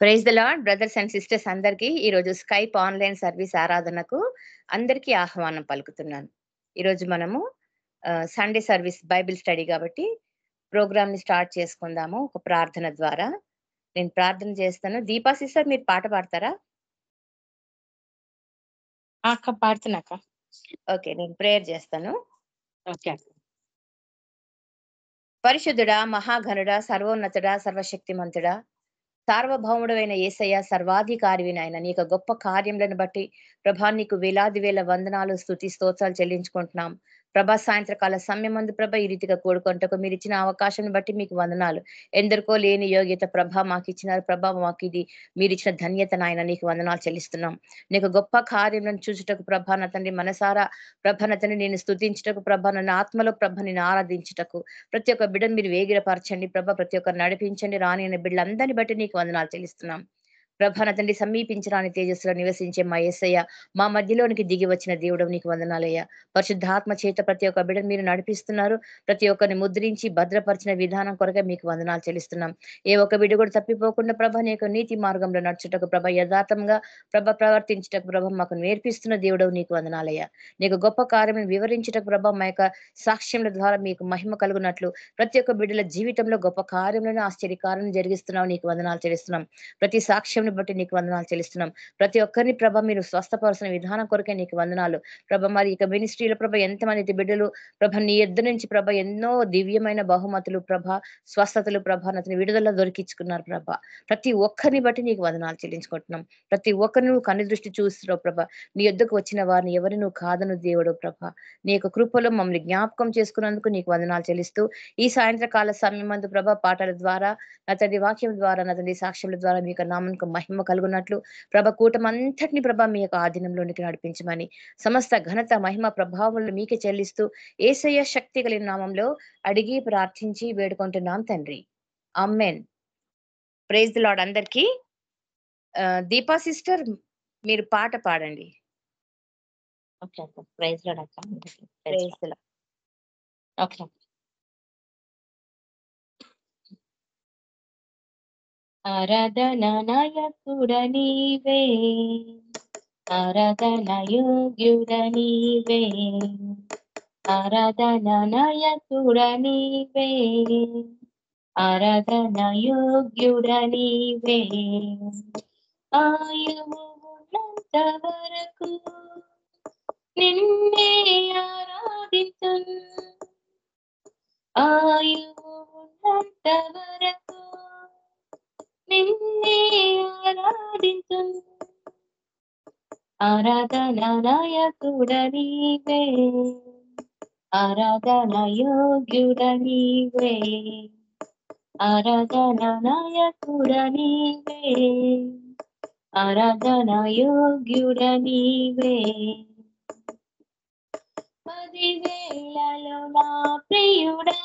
Praise the lord brothers and sisters అందరికీ ఈరోజు Skype online service ఆరాధనకు అందరికీ ఆహ్వానం పలుకుతున్నాను. ఈరోజు మనము సండే సర్వీస్ బైబిల్ స్టడీ కాబట్టి ప్రోగ్రామ్ని స్టార్ట్ చేసుకుందాము ఒక ప్రార్థన ద్వారా. నేను ప్రార్థన చేస్తాను. దీపా సిస్టర్ మీరు పాట పాడతారా? అక్క పాడుతున్నాక ఓకే నేను ప్రేయర్ చేస్తాను. ఓకే పరిశుద్ధుడా మహాఘనుడా సర్వోన్నతుడా సర్వశక్తిమంతుడా సార్వభౌముడైన ఏసయ్య సర్వాధికారివి నాయన. నీ యొక్క గొప్ప కార్యములను బట్టి ప్రభా నీకు వేలాది వేల వందనాలు స్థుతి స్తోత్రాలు చెల్లించుకుంటున్నాం. ప్రభా సాయంత్రకాల సమయమందు ప్రభ ఈ రీతిగా కూడుకుంటకు మీరు ఇచ్చిన అవకాశం బట్టి మీకు వందనాలు. ఎందరికో లేని యోగ్యత ప్రభ మాకు ఇచ్చినారు ప్రభా మాకు ఇది మీరు ఇచ్చిన ధన్యత నాయన నీకు వందనాలు చెల్లిస్తున్నాం. నీకు గొప్ప కార్యములను చూచుటకు ప్రభా నా తండ్రి మనసారా ప్రభ నా తండ్రి నేను స్థుతించుటకు ప్రభ నన్ను ఆత్మలో ప్రభ నేను ఆరాధించుటకు. ప్రతి ఒక్క బిడ్డను మీరు వేగిరపరచండి ప్రభ ప్రతి ఒక్కరు నడిపించండి రాని అనే బిడ్డలందరినీ బట్టి నీకు వందనాలు చెల్లిస్తున్నాం. ప్రభాన తండ్రి సమీపించరాని తేజస్సులో నివసించే మా ఏసయ్య మా మధ్యలోనికి దిగి వచ్చిన దేవుడు నీకు వందనాలయ్యా. పరిశుద్ధాత్మ చేత ప్రతి ఒక్క బిడ్డను మీరు నడిపిస్తున్నారు. ప్రతి ఒక్కరిని ముద్రించి భద్రపరిచిన విధానం కొరకే మీకు వందనాలు చెల్లిస్తున్నాం. ఏ ఒక్క బిడ్డ కూడా తప్పిపోకుండా ప్రభ నీ నీతి మార్గంలో నడుచుటకు ప్రభ యథార్థంగా ప్రభ ప్రవర్తించుటకు ప్రభ మాకు నేర్పిస్తున్న దేవుడు నీకు వందనాలయ్యా. నీకు గొప్ప కార్యం వివరించుటకు ప్రభ మా యొక్క సాక్ష్యముల ద్వారా మీకు మహిమ కలుగునట్లు ప్రతి ఒక్క బిడ్డల జీవితంలో గొప్ప కార్యంలోనే ఆశ్చర్యకారం జరిగిస్తున్నావు నీకు వందనాలు చెల్లిస్తున్నాం. ప్రతి సాక్ష్యం బట్టి నీకు వందనాలు చెల్లిస్తున్నాం. ప్రతి ఒక్కరిని ప్రభ మీరు స్వస్థపరచిన విధానం కొరకే నీకు వందనాలు. ప్రభ మరి ఇక మినిస్ట్రీల ప్రభ ఎంతమంది బిడ్డలు ప్రభ నీ ఎద్దు నుంచి ప్రభ ఎన్నో దివ్యమైన బహుమతులు ప్రభ స్వస్థతలు ప్రభ అతని విడుదల దొరికించుకున్నారు ప్రభ. ప్రతి ఒక్కరిని బట్టి నీకు వందనాలు చెల్లించుకుంటున్నాం. ప్రతి ఒక్కరిని నువ్వు కన్ను దృష్టి చూస్తున్నావు ప్రభ. నీ ఎద్దుకు వచ్చిన వారిని ఎవరి నువ్వు కాదను దేవుడు ప్రభ. నీ యొక్క కృపలో మమ్మల్ని జ్ఞాపకం చేసుకున్నందుకు నీకు వందనాలు చెల్లిస్తూ ఈ సాయంత్రకాల సమయమందు ప్రభ పాటల ద్వారా అతడి వాక్యం ద్వారా అతని సాక్ష్యం ద్వారా మీ యొక్క నామకు మహిమ కలుగున్నట్లు ప్రభ కూటమంతటిని ప్రభ మీ యొక్క ఆధీనంలోనికి నడిపించమని సమస్త ఘనత మహిమ ప్రభావాలను మీకే చెల్లిస్తూ ఏసయ్య శక్తి కలిగిన నామంలో అడిగి ప్రార్థించి వేడుకుంటున్నాం తండ్రి. అమ్మెన్ ప్రైజ్ లాడ్ అందరికీ. దీపా సిస్టర్ మీరు పాట పాడండి. ఓకే ప్రైజ్లో అక్క. ప్రైజ్ ఓకే ఆరాధన నాయకుడ నీవే ఆరాధన యోగ్యుడ నీవే ఆరాధన నాయకుడ నీవే ఆరాధన యోగ్యుడ నీవే ఆయువు ఉన్నంత వరకు నిన్నే ఆరాధితు ఆయువు ఉన్నంత వరకు నిన్నే ఆరాధితు ఆరాధన నాయకుడ నీవే ఆరాధన యోగ్యుడ నీవే ఆరాధన నాయకుడ ఆరాధన యోగ్యుడ పదివేలలో నా ప్రియుడా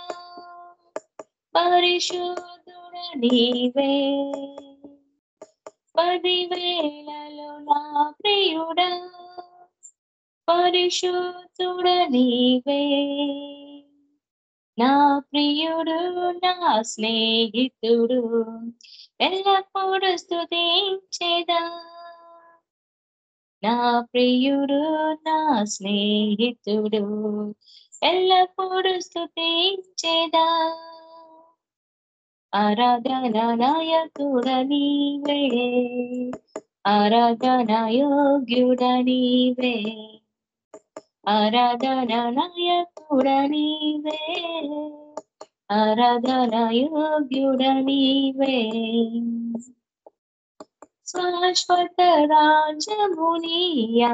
పరిశుద్ధ నీవే. పదివేలలో నా ప్రియుడా పరిశుద్ధుడ నీవే. నా ప్రియుడు నా స్నేహితుడు ఎల్లప్పుడూ స్థుతించేదా నా ప్రియుడు నా స్నేహితుడు ఎల్లప్పుడూ స్థుతించేదా ఆరాధనాయకుడనీవే ఆరాధనాయోగ్యుడనీవే ఆరాధనాయకుడనీవే ఆరాధనాయోగ్యుడనీవే శాశ్వత రాజమునియా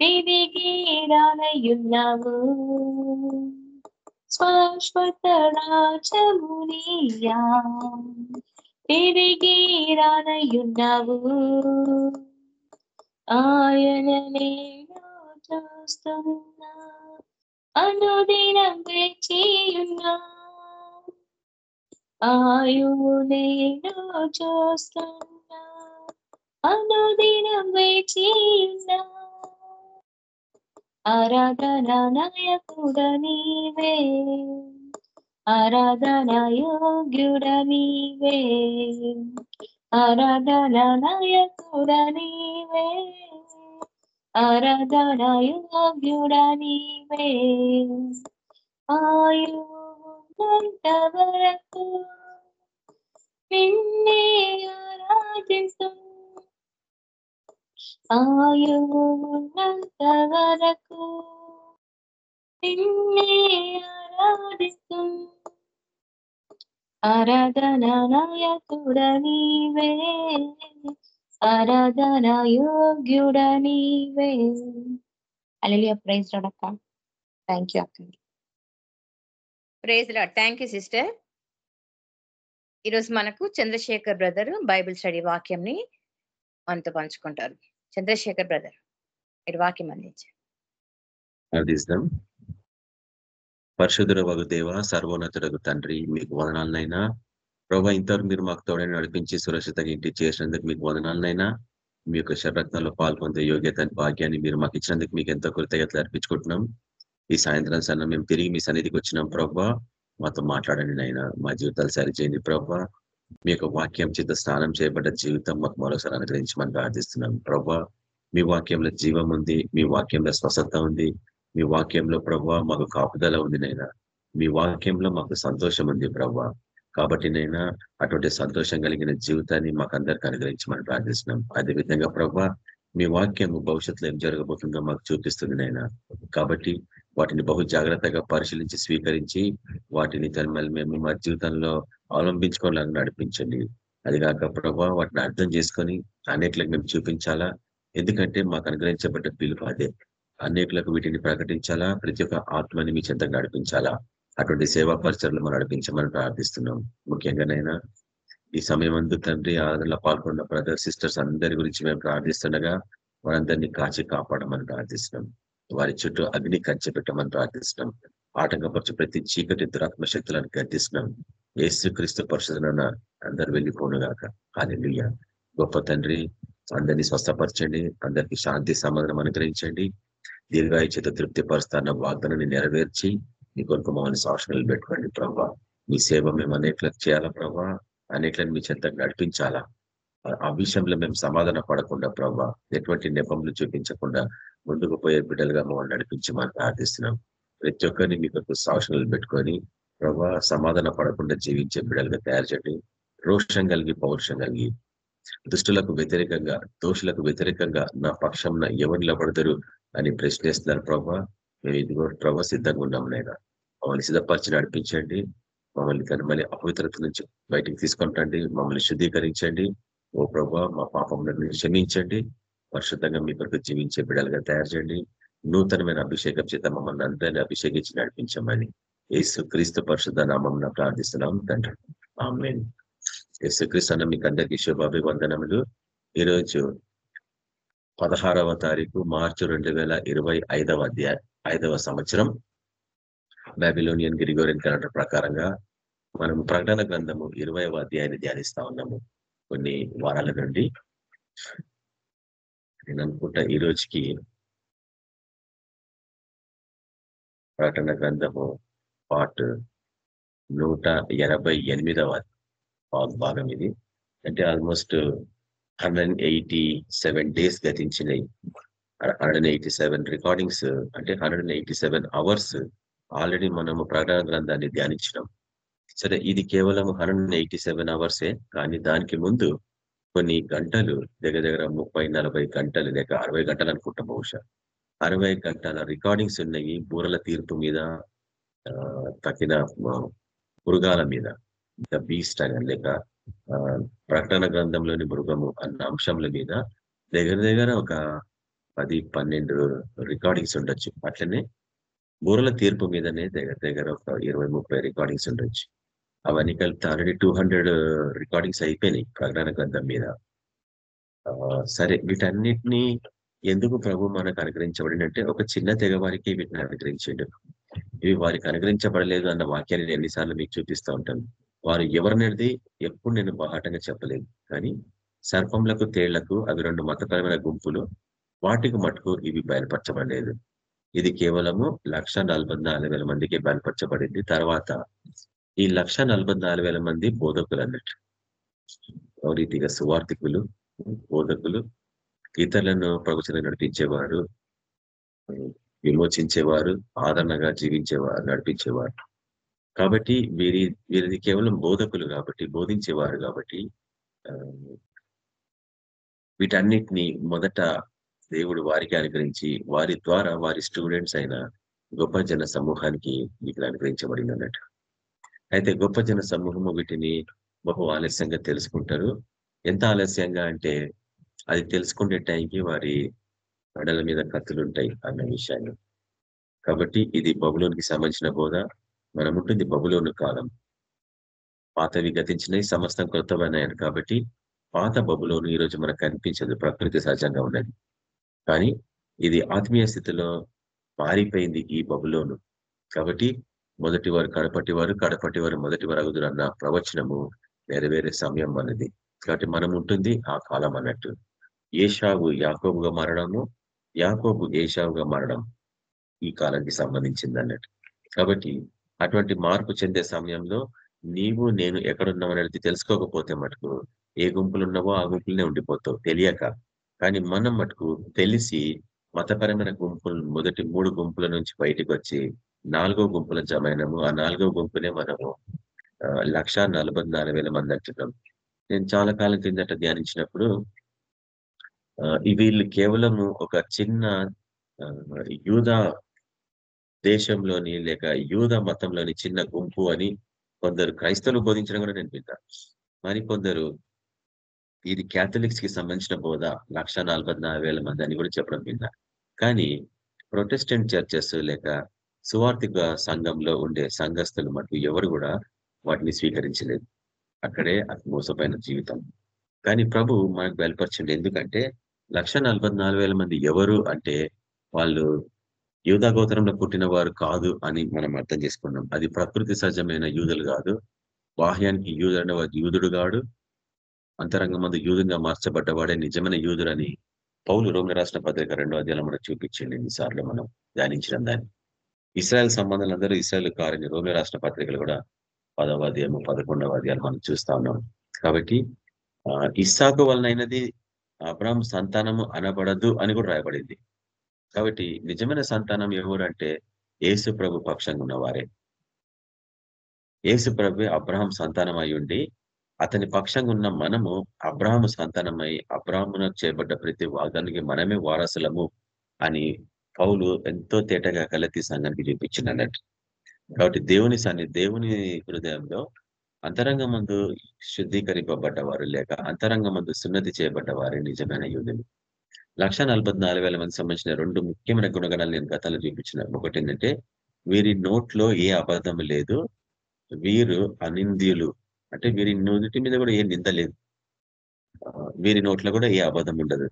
తిరిగి రానయున్నావు శాశ్వత రాజమునియా తిరిగి రానయున్నావు. ఆయన నేను చూస్తున్నా అనుదినం వేచియున్నా ఆయువు నేను చూస్తున్నా అనుదినం వేచియున్నా ఆరాధన నాయకుడ నీవే ఆరాధన యోగ్యుడ నీవే ఆరాధన నాయకుడ నీవే ఆరాధన యోగ్యుడ నీవే ఆయువున్నంత వరకు నిన్నే ఆరాధిస్తూ ఆయువు వరకు నిన్నే ఆరాధిస్తూ ఆరాధన నాయకుడ నీవే ఆరాధన యోగ్యుడ నీవే అలెలియా ప్రైజ్ అక్క. థ్యాంక్ యూ అక్క. ప్రైజ్ లా థ్యాంక్ యూ సిస్టర్ ఈరోజు మనకు చంద్రశేఖర్ బ్రదర్ బైబిల్ స్టడీ వాక్యంని మనతో పంచుకుంటారు. చంద్రశేఖర్ బ్రదర్ మీరు వాక్యం అందించారు పరిశుధుర వగు దేవ సర్వోన్నతుడకు తండ్రి మీకు వదనాలనైనా. ప్రభా ఇంతవరకు మీరు మాకు తోడని నడిపించి సురక్షితంగా ఇంటికి చేసినందుకు మీకు వదనాలనైనా. మీ యొక్క శరత్నంలో పాల్పొందే యోగ్యత భాగ్యాన్ని మీరు మాకు ఇచ్చినందుకు మీకు ఎంతో కృతజ్ఞతలు అర్పించుకుంటున్నాం. ఈ సాయంత్రం సన్న మేము తిరిగి మీ సన్నిధికి వచ్చినాం ప్రభా. మాతో మాట్లాడండి నైనా మా జీవితాలు సరిచేయండి ప్రభా. మీ యొక్క వాక్యం చేత స్నానం చేయబడ్డ జీవితం మాకు మరోసారి అనుగ్రహించమని ప్రార్థిస్తున్నాం. ప్రభా మీ వాక్యంలో జీవం ఉంది మీ వాక్యంలో స్వస్థత ఉంది మీ వాక్యంలో ప్రభా మాకు కాపుదల ఉంది నైనా మీ వాక్యంలో మాకు సంతోషం ఉంది ప్రభా. కాబట్టి నైనా అటువంటి సంతోషం కలిగిన జీవితాన్ని మాకు అందరికీ అనుగ్రహించమని ప్రార్థిస్తున్నాం. అదేవిధంగా ప్రభా మీ వాక్యం భవిష్యత్తులో ఏం జరగబోతుందో మాకు చూపిస్తుంది నైనా కాబట్టి వాటిని బహు జాగ్రత్తగా పరిశీలించి స్వీకరించి వాటిని తన మేము మా జీవితంలో అవలంబించుకోవాలని నడిపించండి. అది కాక వాటిని అర్థం చేసుకొని అనేట్లకు మేము చూపించాలా? ఎందుకంటే మాకు అనుగ్రహించబడ్డ పిలుపు అదే. అనేకులకు వీటిని ప్రకటించాలా? ప్రతి ఒక్క ఆత్మని మీ చెంతకు నడిపించాలా? అటువంటి సేవా పరిచయలు మనం నడిపించమని ప్రార్థిస్తున్నాం. ముఖ్యంగానైనా ఈ సమయం అందు తండ్రి ఆదరణలో పాల్గొన్న బ్రదర్ సిస్టర్స్ అందరి గురించి మేము ప్రార్థిస్తుండగా వారందరినీ కాచి కాపాడమని ప్రార్థిస్తున్నాం. వారి చుట్టూ అగ్ని కంచె పెట్టమని ప్రార్థిస్తున్నాం. ఆటంకపరచు ప్రతి చీకటి దురాత్మ శక్తులను గర్దిస్తున్నాం ఏసు క్రీస్తు పరిశుధన అందరు వెళ్ళిపోనుగాక హాలెలుయ గొప్ప తండ్రి అందరినీ స్వస్థపరచండి అందరికి శాంతి సమాధానం అనుగ్రహించండి. దీర్ఘాయు చేత తృప్తి పరుస్తాన్న వాగ్దానాన్ని నెరవేర్చి మీ కొరకు మమ్మల్ని సాక్షణలు పెట్టుకోండి ప్రభా. మీ సేవ మేము అనేట్లకు చేయాలా ప్రభా? అనేట్లను మీ చెంత నడిపించాలా? ఆ విషయంలో మేము సమాధాన పడకుండా ప్రభా ఎటువంటి నెపములు చూపించకుండా ముందుకు పోయే బిడ్డలుగా మమ్మల్ని నడిపించమని ప్రార్థిస్తున్నాం. ప్రతి ఒక్కరిని మీ కొరకు సాక్షణలు పెట్టుకొని ప్రభా సమాధాన పడకుండా జీవించే బిడ్డలుగా తయారు చేయండి. రోషం కలిగి పౌరుషం కలిగి. దుష్టులకు వ్యతిరేకంగా దోషులకు వ్యతిరేకంగా నా పక్షంన ఎవరు నిలబడతారు అని ప్రశ్నిస్తున్నారు ప్రభా. మేము ఇదిగో ప్రభా సిద్ధంగా ఉన్నాం నైనా మమ్మల్ని సిద్ధపరిచి నడిపించండి. మమ్మల్ని కానీ మళ్ళీ అపవిత్రత నుంచి బయటికి తీసుకుంటండి మమ్మల్ని శుద్ధీకరించండి. ఓ ప్రభా మా పాపం క్షమించండి. పరిశుద్ధంగా మీ కొరకు జీవించే బిడ్డలుగా తయారు చేయండి. నూతనమైన అభిషేకం చేత మమ్మల్ని అందరినీ అభిషేకించి నడిపించమని యేసు క్రీస్తు పరిశుద్ధ నామం ప్రార్థిస్తున్నాం తండ్రి. యేసు క్రీస్తు అన్న మీకు అందరికీ శుభాభివందనములు. ఈరోజు పదహారవ తారీఖు మార్చి రెండు వేల ఇరవై ఐదవ అధ్యాయ ఐదవ సంవత్సరం. బాబిలోనియన్ గిరిగోరియన్ క్యాలెండర్ ప్రకారంగా మనం ప్రకటన గ్రంథము ఇరవైవ అధ్యాయాన్ని ధ్యానిస్తా ఉన్నాము. కొన్ని వారాల నుండి. నేను అనుకుంటా ఈ రోజుకి ప్రకటన గ్రంథము పార్ట్ నూట ఎనభై ఎనిమిదవ భాగం ఇది. అంటే almost hundred eighty seven days గతించినాయి hundred eighty seven recordings అంటే hundred eighty seven hours already మనము ప్రకటన గ్రంథాన్ని ధ్యానించినాం. సరే ఇది కేవలం హండ్రెడ్ ఎయిటీ సెవెన్ అవర్సే కానీ దానికి ముందు కొన్ని గంటలు దగ్గర దగ్గర ముప్పై నలభై గంటలు లేక అరవై గంటలు అనుకుంటా బహుశా. అరవై గంటల రికార్డింగ్స్ ఉన్నాయి బూరల తీర్పు మీద తక్కిన మృగాల మీద. ఇంకా బీస్ట్ అని లేక ప్రకటన గ్రంథంలోని మృగము అన్న అంశంల మీద దగ్గర దగ్గర ఒక పది పన్నెండు రికార్డింగ్స్ ఉండొచ్చు. అట్లనే బూరల తీర్పు మీదనే దగ్గర దగ్గర ఒక ఇరవై ముప్పై రికార్డింగ్స్ ఉండొచ్చు. అవన్నీ కలిపితే. ఆల్రెడీ టూ హండ్రెడ్ రికార్డింగ్స్ అయిపోయినాయి ప్రకటన గ్రంథం మీద. సరే వీటన్నిటినీ ఎందుకు ప్రభు మనకు అనుగ్రహించబడినంటే ఒక చిన్న తెగవారికి వీటిని అనుగ్రహించండు. ఇవి వారికి అనుగ్రహించబడలేదు అన్న వాక్యాన్ని నేను ఎన్నిసార్లు మీకు చూపిస్తూ ఉంటాను. వారు ఎవరినది ఎప్పుడు నేను బాహాటంగా చెప్పలేదు. కానీ సర్పంలకు తేళ్ళకు అవి రెండు మతపరమైన గుంపులు. వాటికి మటుకు ఇవి బయలుపరచబడలేదు. ఇది కేవలము లక్ష మందికి బయలుపరచబడింది. తర్వాత ఈ లక్ష మంది బోధకులు అన్నట్టు. రీతిగా సువార్థికులు బోధకులు ఇతరులను ప్రవచన నడిపించేవారు విమోచించేవారు ఆదరణగా జీవించేవారు నడిపించేవారు. కాబట్టి వీరి వీరిది కేవలం బోధకులు కాబట్టి బోధించేవారు కాబట్టి వీటన్నిటినీ వీటన్నిటిని మొదట దేవుడు వారికి అనుగ్రహించి వారి ద్వారా వారి స్టూడెంట్స్ అయిన గొప్ప జన సమూహానికి వీటిని అనుగ్రహించబడింది అన్నట్టు. అయితే గొప్ప జన సమూహము వీటిని బహు ఆలస్యంగా తెలుసుకుంటారు. ఎంత ఆలస్యంగా అంటే అది తెలుసుకునే టైంకి వారి మెడల మీద కత్తులు ఉంటాయి అన్న విషయాన్ని. కాబట్టి ఇది బబులోనికి సంబంధించిన బోధ. మనం ఉంటుంది బబులోను కాలం. పాతవి గతించినవి సమస్తం కొత్తవైనాయి కాబట్టి పాత బబులోను ఈ రోజు మనకు కనిపించదు. ప్రకృతి సహజంగా ఉన్నది. కానీ ఇది ఆత్మీయ స్థితిలో మారిపోయింది ఈ బబులోను. కాబట్టి మొదటి వారు కడపటి వారు కడపటి వారు మొదటి వారు అగుదురు అన్న ప్రవచనము నెరవేరే సమయం అన్నది. కాబట్టి మనం ఉంటుంది ఆ కాలం అన్నట్టు. ఏషావు యాకోబుగా మారడము యాకోబు ఏషావుగా మారడం ఈ కాలానికి సంబంధించింది అన్నట్టు. కాబట్టి అటువంటి మార్పు చెందే సమయంలో నీవు నేను ఎక్కడున్నావు అనేది తెలుసుకోకపోతే మటుకు ఏ గుంపులు ఉన్నావో ఆ గుంపులనే ఉండిపోతావు తెలియక. కానీ మనం మటుకు తెలిసి మతపరమైన గుంపులు మొదటి మూడు గుంపుల నుంచి బయటకు వచ్చి నాలుగో గుంపుల జమైనము ఆ నాలుగో గుంపునే మనము లక్ష నలభై నాలుగు వేల మంది అంటున్నాం. నేను చాలా కాలం కిందట ధ్యానించినప్పుడు ఆ, వీళ్ళు కేవలము ఒక చిన్న ఆ, యూదా దేశంలోని లేక యూద మతంలోని చిన్న గుంపు అని కొందరు క్రైస్తవులు బోధించడం కూడా నేను విన్నా. మరి కొందరు ఇది క్యాథలిక్స్కి సంబంధించిన బోధ లక్ష నలభై నాలుగు వేల మంది అని కూడా చెప్పడం విన్నా. కానీ ప్రొటెస్టెంట్ చర్చెస్ లేక సువార్థిక సంఘంలో ఉండే సంఘస్థులు మటుకు ఎవరు కూడా వాటిని స్వీకరించలేదు. అక్కడే మోసపోయిన జీవితం. కానీ ప్రభు మనకు బయలుపరచండి. ఎందుకంటే లక్ష నాలుగు వేల మంది ఎవరు అంటే వాళ్ళు యూదా గోత్రంలో పుట్టిన వారు కాదు అని మనం అర్థం చేసుకున్నాం. అది ప్రకృతి సహజమైన యూదులు కాదు. బాహ్యానికి యూదుడు యూదుడు కాడు. అంతరంగం మందు యూదుగా మార్చబడ్డవాడే నిజమైన యూదుడని పౌలు రోమి రాష్ట్ర పత్రిక రెండో అధ్యాయంలో మనకు చూపించండి. ఎన్నిసార్లు మనం ధ్యానించడం దాన్ని. ఇస్రాయల్ సంబంధాలు అందరూ ఇస్రాయల్ కారని రోమి రాష్ట్ర పత్రికలు కూడా పదవ అధ్యాయము పదకొండవ అధ్యాయాలు మనం చూస్తా ఉన్నాం. కాబట్టి ఆ, ఇస్సాకు వలనైనది అబ్రాహం సంతానము అనబడదు అని కూడా రాయబడింది. కాబట్టి నిజమైన సంతానం ఎవరు అంటే యేసు ప్రభు పక్షంగా ఉన్నవారే. యేసు ప్రభు అబ్రహం సంతానం ఉండి అతని పక్షంగా ఉన్న మనము అబ్రహాము సంతానమై అబ్రహామున చేయబడ్డ ప్రతి వాగ్దానికి మనమే వారసులము అని పౌలు ఎంతో తేటగా కలెత్తి సంఘానికి చూపించింది అన్నట్టు కాబట్టి దేవుని సన్ని దేవుని హృదయంలో అంతరంగ మందు శుద్ధీకరింపబడ్డవారు లేక అంతరంగ మందు సున్నతి చేయబడ్డవారే నిజమైన యూదులు. లక్ష నాలుగు వేల మంది సంబంధించిన రెండు ముఖ్యమైన గుణగణాలు నేను గతంలో చూపించిన ఒకటి ఏంటంటే వీరి నోట్లో ఏ అబద్ధం లేదు వీరు అనింద్యులు. అంటే వీరి నుదుటి మీద కూడా ఏ నింద లేదు. వీరి నోట్లో కూడా ఏ అబద్ధం ఉండదు.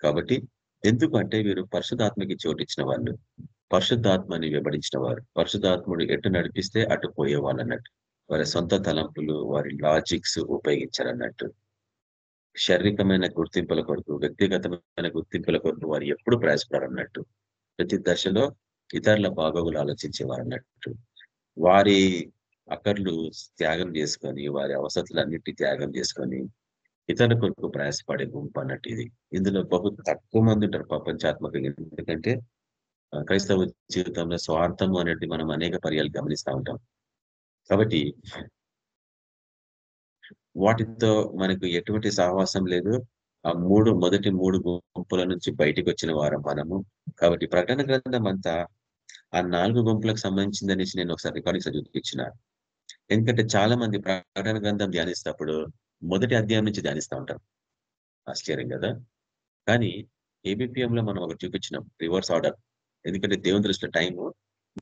కాబట్టి ఎందుకంటే వీరు పరిశుధాత్మకి చోటిచ్చిన వాళ్ళు పరిశుద్ధాత్మని వెంబడించిన వారు పరిశుధాత్ముడు ఎటు నడిపిస్తే అటు పోయేవాళ్ళు అన్నట్టు వారి సొంత తలంపులు వారి లాజిక్స్ ఉపయోగించారన్నట్టు. శారీరకమైన గుర్తింపుల కొరకు వ్యక్తిగతమైన గుర్తింపుల కొరకు వారు ఎప్పుడు ప్రయాసపడారన్నట్టు. ప్రతి దశలో ఇతరుల బాగోగులు ఆలోచించేవారు అన్నట్టు వారి అక్కర్లు త్యాగం చేసుకొని వారి అవసరాలన్నిటి త్యాగం చేసుకొని ఇతరుల కొరకు ప్రయాసపడే గుంపు అన్నట్టు ఇది. ఇందులో బహు తక్కువ మంది ఉంటారు ప్రపంచాత్మకంగా ఎందుకంటే క్రైస్తవ జీవితంలో స్వార్థం అనేది మనం అనేక పర్యాలు గమనిస్తూ ఉంటాం. కాబట్టి వాటితో మనకు ఎటువంటి సహవాసం లేదు. ఆ మూడు మొదటి మూడు గుంపుల నుంచి బయటికి వచ్చిన వారం మనము. కాబట్టి ప్రకటన గ్రంథం అంతా ఆ నాలుగు గుంపులకు సంబంధించిందనేసి నేను ఒకసారి రికార్డింగ్స్ చూపించిన ఎందుకంటే చాలా మంది ప్రకటన గ్రంథం ధ్యానిస్తప్పుడు మొదటి అధ్యాయం నుంచి ధ్యానిస్తూ ఉంటారు ఆశ్చర్యం కదా? కానీ ABPM లో మనం ఒకటి చూపించినాం రివర్స్ ఆర్డర్. ఎందుకంటే దేవుని దృష్టిలో టైం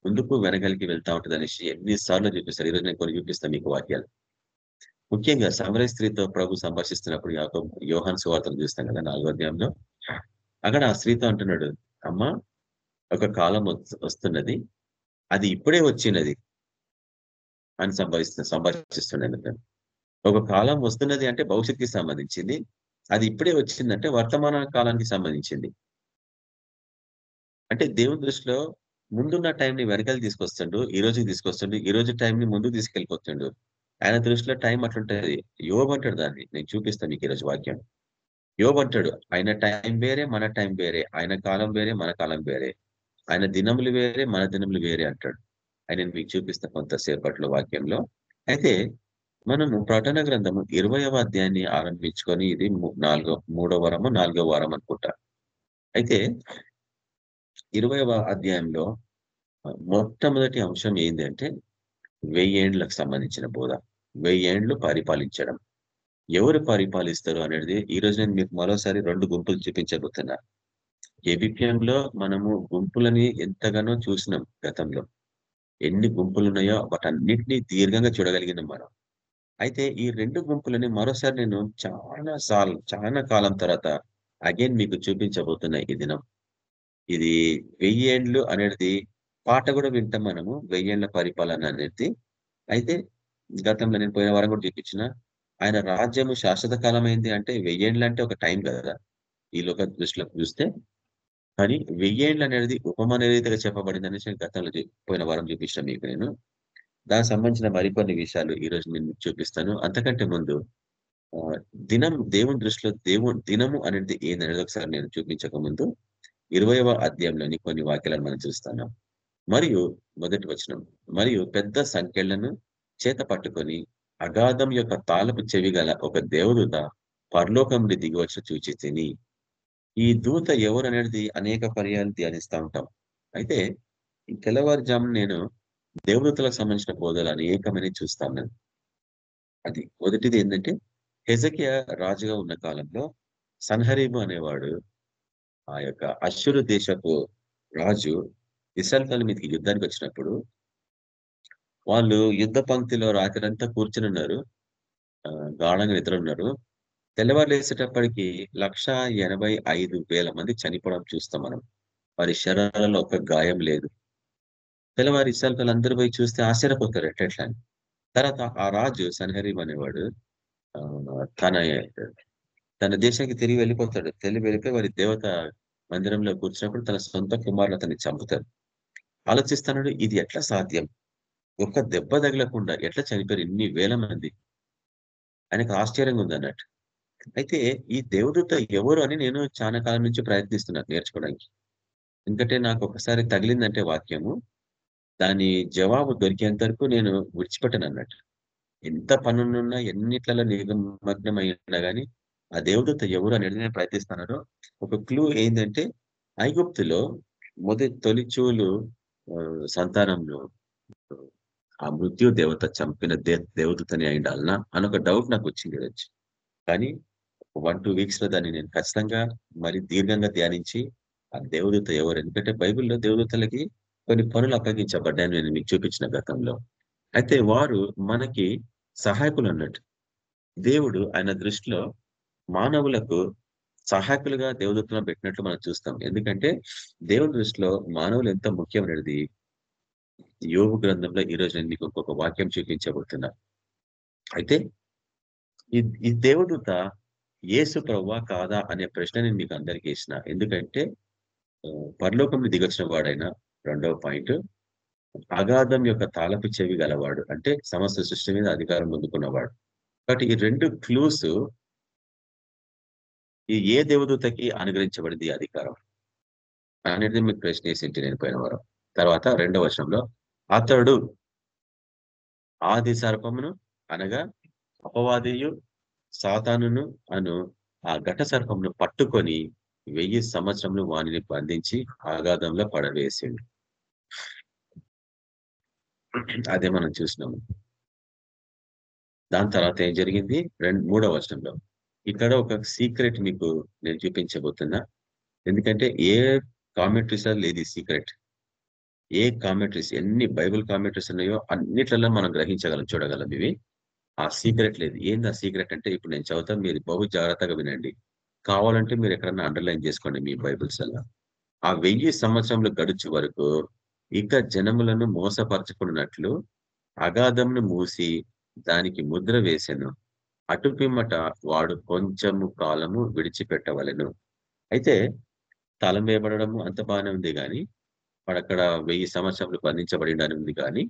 ముందుకు వెనకలికి వెళ్తా ఉంటుంది అనేసి ఎన్నిసార్లు చూపిస్తారు. ఈరోజు నేను కొన్ని చూపిస్తాను మీకు వాక్యాలు. ముఖ్యంగా సమరయ స్త్రీతో ప్రభు సంభాషిస్తున్నప్పుడు యాకో యోహాన్ సువార్తలు చూస్తాం కదా నాలుగో అధ్యాయంలో. అక్కడ ఆ స్త్రీతో అంటున్నాడు అమ్మ ఒక కాలం వస్తున్నది. అది ఇప్పుడే వచ్చినది. అని సంభాషిస్తు సంభాషిస్తున్నాను ఒక కాలం వస్తున్నది అంటే భవిష్యత్తుకి సంబంధించింది. అది ఇప్పుడే వచ్చిందంటే వర్తమాన కాలానికి సంబంధించింది. అంటే దేవుని దృష్టిలో ముందున్న టైంని వెనకాల తీసుకొస్తుండు ఈ రోజుకి తీసుకొస్తుండు ఈ రోజు టైంని ముందుకు తీసుకెళ్ళిపోతుండు. ఆయన దృష్టిలో టైం అట్లుంటది. యోబ్ అంటాడు దాన్ని. నేను చూపిస్తాను మీకు ఈరోజు వాక్యం. యోబ్ అంటాడు ఆయన టైం వేరే మన టైం వేరే. ఆయన కాలం వేరే మన కాలం వేరే. ఆయన దినములు వేరే మన దినములు వేరే అంటాడు. ఆయన మీకు చూపిస్తా కొంతసేపట్లో వాక్యంలో. అయితే మనము ప్రటన గ్రంథము ఇరవయవ అధ్యాయాన్ని ఆరంభించుకొని ఇది నాలుగో మూడో వారము నాలుగో వారం అనుకుంటా. అయితే ఇరవయవ అధ్యాయంలో మొట్టమొదటి అంశం ఏంటి అంటే వెయ్యేండ్లకు సంబంధించిన బోధ. వెయ్యేండ్లు పరిపాలించడం. ఎవరు పరిపాలిస్తారు అనేది ఈ రోజు నేను మీకు మరోసారి రెండు గుంపులు చూపించబోతున్నా. ఎబిపిఎంలో మనము గుంపులని ఎంతగానో చూసినాం గతంలో. ఎన్ని గుంపులు ఉన్నాయో వాటన్నిటిని దీర్ఘంగా చూడగలిగినాం మనం. అయితే ఈ రెండు గుంపులని మరోసారి నేను చాలా సార్లు చాలా కాలం తర్వాత అగైన్ మీకు చూపించబోతున్నా ఈ దినం. ఇది వెయ్యేండ్లు అనేది పాట కూడా వింటాం మనము వెయ్యేండ్ల పరిపాలన అనేది. అయితే గతంలో నేను పోయిన వారం కూడా చూపించిన ఆయన రాజ్యము శాశ్వత కాలమైంది అంటే వెయ్యేండ్లు అంటే ఒక టైం కదా ఈ లోక దృష్టిలో చూస్తే. కానీ వెయ్యేండ్లు అనేది ఉపమాన రీతిగా చెప్పబడింది అనేసి గతంలో పోయిన వారం చూపించిన మీకు నేను. దానికి సంబంధించిన మరికొన్ని విషయాలు ఈ రోజు నేను చూపిస్తాను. అంతకంటే ముందు దినం దేవుని దృష్టిలో దేవు దినము అనేది ఏందనేది ఒకసారి నేను చూపించక ముందు ఇరవైవ అధ్యాయంలోని కొన్ని వాక్యాలను మనం చూస్తాను. మరియు మొదటి వచనం మరియు పెద్ద సంఖ్యలను చేత పట్టుకొని అగాధం యొక్క తాళపు చెవి గల ఒక దేవదూత పరలోకం నుండి దిగి చూచి తిని ఈ దూత ఎవరు అనేది అనేక పర్యాలు ధ్యానిస్తూ ఉంటాం. అయితే ఈ తెల్లవారుజాము నేను దేవదూతలకు సంబంధించిన బోధలు అనేకమని చూస్తాను నేను అది మొదటిది ఏంటంటే హెజకియా రాజుగా ఉన్న కాలంలో సన్హరీము అనేవాడు ఆ యొక్క అశ్వరు దేశపు రాజు ఇస్రాయల్ మీదకి యుద్ధానికి వచ్చినప్పుడు వాళ్ళు యుద్ధ పంక్తిలో రాత్రంతా కూర్చుని ఉన్నారు. గాఢంగా నిద్ర ఉన్నారు. తెల్లవారు లేచేటప్పటికి లక్ష ఎనభై ఐదు వేల మంది చనిపోవడం చూస్తాం మనం. వారి శరీరాలలో ఒక గాయం లేదు. తెల్లవారి ఇస్రాయల్ అందరూ పోయి చూస్తే ఆశ్చర్యపోతారు ఎట్లా అని. తర్వాత ఆ రాజు సన్హరీం అనేవాడు ఆ, తన తన దేశానికి తిరిగి వెళ్ళిపోతాడు. తెలివి వెళ్ళిపోయి వారి దేవత మందిరంలో కూర్చున్నప్పుడు తన సొంత కుమారులు అతన్ని చంపుతారు. ఆలోచిస్తున్నాడు ఇది ఎట్లా సాధ్యం? ఒక్క దెబ్బ తగలకుండా ఎట్లా చనిపోయారు? ఇన్ని వేల మంది. ఆయనకు ఆశ్చర్యంగా ఉంది అన్నట్టు. అయితే ఈ దేవదూత ఎవరు అని నేను చాలా కాలం నుంచి ప్రయత్నిస్తున్నాను నేర్చుకోవడానికి. ఎందుకంటే నాకు ఒకసారి తగిలిందంటే వాక్యము. దాని జవాబు దొరికేంత వరకు నేను విడిచిపెట్టను అన్నట్టు ఎంత పనులున్నా ఎన్నిట్లలో నిమగ్నమై అయినా కానీ ఆ దేవదూత ఎవరు అనేది నేను ప్రయత్నిస్తున్నాను ఒక క్లూ ఏంటంటే ఐగుప్తులో మొదటి తొలిచూలు సంతానంలో ఆ మృత్యు దేవత చంపిన దే దేవదూతని అయిండాలనా అని ఒక డౌట్ నాకు వచ్చింది వచ్చి కానీ వన్ టూ వీక్స్లో దాన్ని నేను ఖచ్చితంగా మరి దీర్ఘంగా ధ్యానించి ఆ దేవదూత ఎవరు? ఎందుకంటే బైబిల్లో దేవదూతలకి కొన్ని పనులు అప్పగించబడ్డాయని నేను మీకు చూపించిన గతంలో. అయితే వారు మనకి సహాయకులు అన్నట్టు. దేవుడు ఆయన దృష్టిలో మానవులకు సహాయకులుగా దేవదూతలను పెట్టినట్లు మనం చూస్తాం. ఎందుకంటే దేవుని దృష్టిలో మానవులు ఎంత ముఖ్యమైనది యోగు గ్రంథంలో ఈ రోజు నేను మీకు ఇంకొక వాక్యం చూపించబోతున్నా. అయితే ఈ దేవుడుత ఏసు యేసు ప్రవ్వా కాదా అనే ప్రశ్న నేను మీకు అందరికీ ఇచ్చిన ఎందుకంటే పరలోకంలో దిగొచ్చిన వాడైన రెండవ పాయింట్. అగాధం యొక్క తాళపు చెవి గలవాడు అంటే సమస్త సృష్టి మీద అధికారం పొందుకున్నవాడు. కాబట్టి ఈ రెండు క్లూస్ ఈ ఏ దేవదూతకి అనుగ్రహించబడింది అధికారం? అనేది మీకు ప్రశ్న వేసింటి నేను పోయిన వారం. తర్వాత రెండవ వర్షంలో అతడు ఆది సర్పమును అనగా అపవాదియు సాతానును అను ఆ ఘట సర్పమును పట్టుకొని వెయ్యి సంవత్సరములు వానిని బంధించి ఆగాధంలో పడవేసిండు. అదే మనం చూసినాము. దాని తర్వాత ఏం జరిగింది? రెండు మూడవ వచనంలో. ఇక్కడ ఒక సీక్రెట్ మీకు నేను చూపించబోతున్నా. ఎందుకంటే ఏ కామెంట్రీస్ లేదు సీక్రెట్ ఏ కామెంట్రీస్ ఎన్ని బైబిల్ కామెంట్రీస్ ఉన్నాయో అన్నిట్లలో మనం గ్రహించగలం చూడగలం ఇవి. ఆ సీక్రెట్ లేదు. ఏంది ఆ సీక్రెట్ అంటే ఇప్పుడు నేను చదువుతా మీరు బహు జాగ్రత్తగా వినండి. కావాలంటే మీరు ఎక్కడన్నా అండర్లైన్ చేసుకోండి మీ బైబిల్స్ అలా. ఆ వెయ్యి సంవత్సరంలో గడుచు వరకు ఇక జనములను మోసపరచుకున్నట్లు అగాధంను మూసి దానికి ముద్ర వేసెను. అటు పిమ్మట వాడు కొంచెము కాలము విడిచిపెట్టవలను. అయితే తలం వేయబడము అంత బాగానే ఉంది కానీ వాడు అక్కడ వెయ్యి సంవత్సరాలు బంధించబడి ఉంది కానీ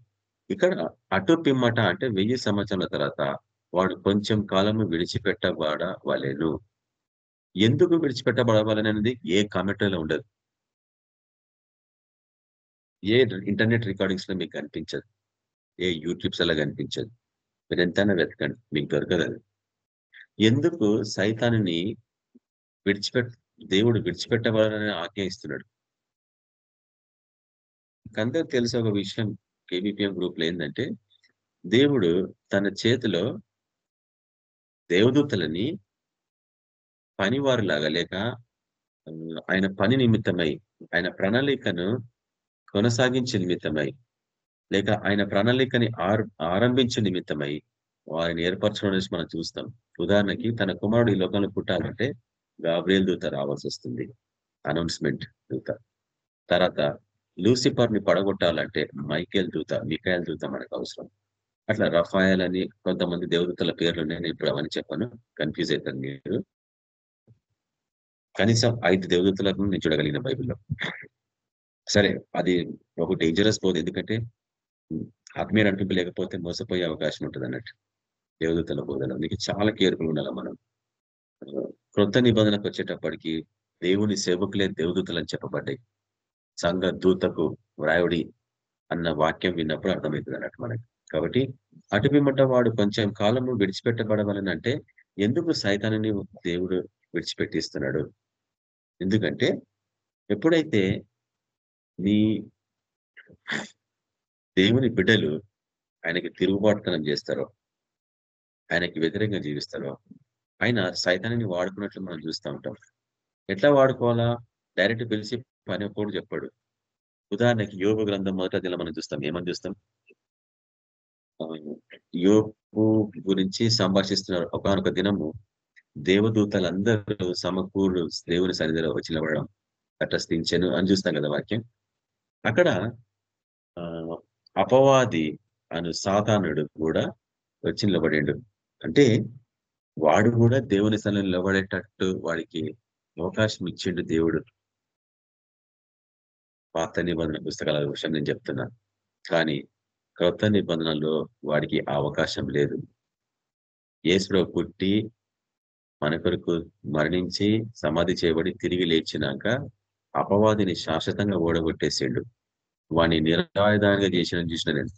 ఇక్కడ అటు పిమ్మట అంటే వెయ్యి సంవత్సరాల తర్వాత వాడు కొంచెం కాలము విడిచిపెట్టబడవలెను. ఎందుకు విడిచిపెట్టబడవాలనేది ఏ కామెంట్లో ఉండదు. ఏ ఇంటర్నెట్ రికార్డింగ్స్లో మీకు కనిపించదు? ఏ యూట్యూబ్స్ అలా కనిపించదు? మీరు ఎంతైనా వెతకండి మీకు దొరకదు ఎందుకు సైతాన్ని విడిచిపెట్ దేవుడు విడిచిపెట్టవాలని ఆజ్ఞ ఇస్తున్నాడు అందరికి తెలిసి ఒక విషయం కేబిపిఎం గ్రూప్లో ఏంటంటే దేవుడు తన చేతిలో దేవదూతలని పనివారులాగా లేక ఆయన పని నిమిత్తమై ఆయన ప్రణాళికను కొనసాగించే నిమిత్తమై లేక ఆయన ప్రణాళికని ఆరంభించే నిమిత్తమై వారిని ఏర్పరచడం మనం చూస్తాం. ఉదాహరణకి తన కుమారుడు ఈ లోకంలో పుట్టాలంటే గాబ్రియల్ దూత రావాల్సి వస్తుంది. అనౌన్స్మెంట్ దూత. తర్వాత లూసిఫర్ని పడగొట్టాలంటే మైకేల్ దూత మికాయల్ దూత మనకు అవసరం. అట్లా రఫాయల్ అని కొంతమంది దేవదూతల పేర్లు నేను ఇప్పుడు అవన్నీ చెప్పాను. కన్ఫ్యూజ్ అవుతాను మీరు. కనీసం ఐదు దేవదూతలకు నేను చూడగలిగిన బైబిల్లో. సరే అది ఒక డేంజరస్ పోదు. ఎందుకంటే ఆత్మీయ నటింపు లేకపోతే మోసపోయే అవకాశం ఉంటుంది అన్నట్టు దేవదూతల బోధన నీకు చాలా కేర్ఫుల్ ఉండాలి మనం. క్రొత్త నిబంధనకు వచ్చేటప్పటికి దేవుని సేవకులే దేవదూతలు అని చెప్పబడ్డాయి. సంఘ దూతకు వ్రాయుడి అన్న వాక్యం విన్నప్పుడు అర్థమవుతుంది అన్నట్టు మనకి. కాబట్టి అటుపిమ్మట వాడు కొంచెం కాలము విడిచిపెట్టబడవాలని అంటే ఎందుకు సైతాన్ని దేవుడు విడిచిపెట్టిస్తున్నాడు? ఎందుకంటే ఎప్పుడైతే నీ దేవుని బిడ్డలు ఆయనకి తిరుగుబాటుతనం చేస్తారో ఆయనకి వ్యతిరేకంగా జీవిస్తారో ఆయన సైతాన్ని వాడుకున్నట్లు మనం చూస్తూ ఉంటాం. ఎట్లా వాడుకోవాలా? డైరెక్ట్ పిలిచి పని ఒక్కడు చెప్పాడు. ఉదాహరణకి యోగ గ్రంథం మొదట అదిలో మనం చూస్తాం. ఏమని చూస్తాం? యోగు గురించి సంభాషిస్తున్నారు. ఒకనొక దినము దేవదూతలందరూ సమకూరు దేవుని సన్నిధిలో వచ్చి నిలబడడం స్థించను అని చూస్తాం కదా వాక్యం. అక్కడ ఆ అపవాది అను సాతానుడు కూడా వచ్చి నిలబడిండు. అంటే వాడు కూడా దేవుని స్థలం నిలబడేటట్టు వాడికి అవకాశం ఇచ్చిండు దేవుడు. పాత నిబంధన పుస్తకాల విషయం నేను చెప్తున్నా. కానీ క్రొత్త నిబంధనలో వాడికి అవకాశం లేదు. యేసుప్రభు పుట్టి మన కొరకు మరణించి సమాధి చేయబడి తిరిగి లేచినాక అపవాదిని శాశ్వతంగా ఓడగొట్టేసిండు. వాడిని నిరాయుధానిగా చేసిన చూసిన నేను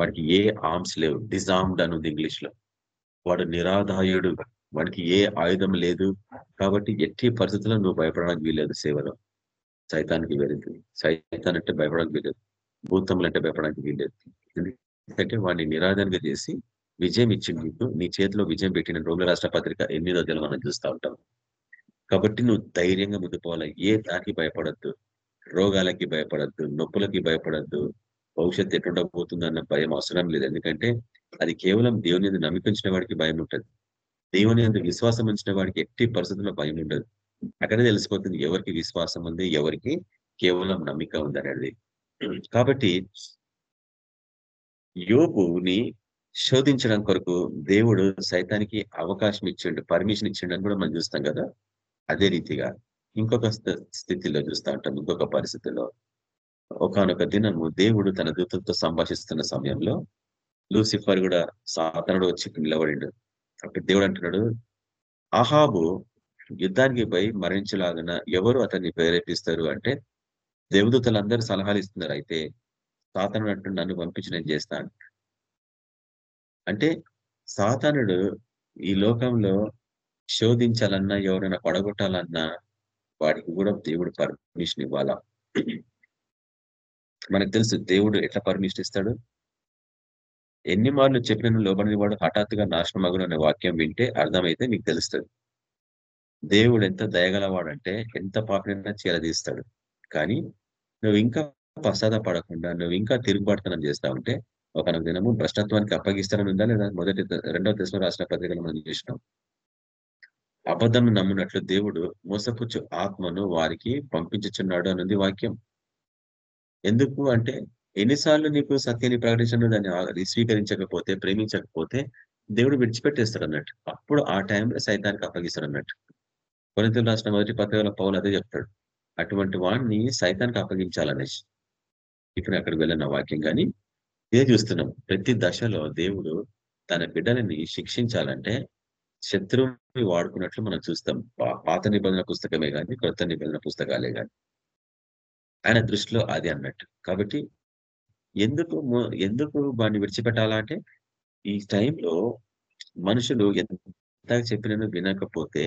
వాడికి ఏ ఆర్మ్స్ లేవు. డిజామ్డ్ అనుంది ఇంగ్లీష్లో. వాడు నిరాదాయుడు వాడికి ఏ ఆయుధం లేదు. కాబట్టి ఎట్టి పరిస్థితుల్లో నువ్వు భయపడడానికి వీలేదు సేవలో. సైతానికి వెళ్ళింది. సైతాన్ అంటే భయపడడానికి వీలేదు భూతములు అంటే భయపడడానికి వీలేదు ఎందుకంటే వాడిని నిరాధనగా చేసి విజయం ఇచ్చింది నీకు. నీ చేతిలో విజయం పెట్టిన రోగుల రాష్ట్ర పత్రిక ఎనిమిదో అధ్యాయంలో మనం చూస్తూ ఉంటాం. కాబట్టి నువ్వు ధైర్యంగా ముందుకోవాలి ఏ దానికి భయపడద్దు. రోగాలకి భయపడద్దు నొప్పులకి భయపడద్దు భవిష్యత్తు ఎటుండబోతుందన్న భయం అవసరం లేదు. ఎందుకంటే అది కేవలం దేవుని మీద నమ్మికించిన వాడికి భయం ఉంటుంది. దేవుని ఎందుకు విశ్వాసం ఉంచిన వాడికి ఎట్టి పరిస్థితుల్లో భయం ఉండదు. అక్కడే తెలిసిపోతుంది ఎవరికి విశ్వాసం ఉంది ఎవరికి కేవలం నమ్మిక ఉంది అనేది. కాబట్టి యోగుని శోధించడం కొరకు దేవుడు సైతానికి అవకాశం ఇచ్చిండు పర్మిషన్ ఇచ్చిండు అని కూడా మనం చూస్తాం కదా. అదే రీతిగా ఇంకొక స్థితిలో చూస్తూ ఉంటాం ఇంకొక పరిస్థితిలో. ఒకనొక దినము దేవుడు తన దూతలతో సంభాషిస్తున్న సమయంలో లూసిఫర్ కూడా సాతనుడు వచ్చి నిలబడిండు. అప్పుడు దేవుడు అంటున్నాడు అహాబు యుద్ధానికి పోయి మరణించలాగిన ఎవరు అతన్ని ప్రేరేపిస్తారు అంటే దేవదూతలందరూ సలహాలు ఇస్తున్నారు. అయితే సాతానుడు అంటూ నన్ను పంపించి నేను చేస్తాను అంటే సాతానుడు ఈ లోకంలో శోధించాలన్నా ఎవరైనా పడగొట్టాలన్నా వాడికి కూడా దేవుడు పర్మిషన్ ఇవ్వాలా? మనకు తెలుసు దేవుడు ఎట్లా పర్మిషన్ ఇస్తాడు? ఎన్ని మార్లు చెప్పిన లోబడిన వాడు హఠాత్తుగా నాశనం అనే వాక్యం వింటే అర్థమైతే మీకు తెలుస్తుంది. దేవుడు ఎంత దయగలవాడంటే ఎంత పాపనైనా చేరదీస్తాడు కానీ నువ్వు ఇంకా పశ్చాత్తపడకుండా నువ్వు ఇంకా తిరుగుబాటుతనం చేస్తా ఉంటే ఒక దినము భ్రష్టత్వానికి అప్పగిస్తానని ఉందా లేదా? మొదటి రెండవ దశలో రాసిన పత్రికలు మనం చూసినాం. అబద్ధం నమ్మునట్లు దేవుడు మోసపుచ్చు ఆత్మను వారికి పంపించుచున్నాడు అన్నది వాక్యం. ఎందుకు అంటే ఎన్నిసార్లు నీకు సత్యాన్ని ప్రకటించను దాన్ని స్వీకరించకపోతే ప్రేమించకపోతే దేవుడు విడిచిపెట్టేస్తాడు అన్నట్టు. అప్పుడు ఆ టైంలో సైతానికి అప్పగిస్తాడు అన్నట్టు. కొరింతలు రాసిన మొదటి పత్రికల పౌలు అదే చెప్తాడు. అటువంటి వాడిని సైతానికి అప్పగించాలనేసి. ఇప్పుడు అక్కడికి వెళ్ళిన వాక్యం. కానీ ఇదే చూస్తున్నాం. ప్రతి దశలో దేవుడు తన బిడ్డలని శిక్షించాలంటే శత్రువుని వాడుకున్నట్లు మనం చూస్తాం. పాత నిబంధన పుస్తకమే కానీ కొత్త నిబంధన పుస్తకాలే కానీ ఆయన దృష్టిలో అది అన్నట్టు. కాబట్టి ఎందుకు ఎందుకు వాడిని విడిచిపెట్టాలా అంటే ఈ టైంలో మనుషులు ఎంత చెప్పినను వినకపోతే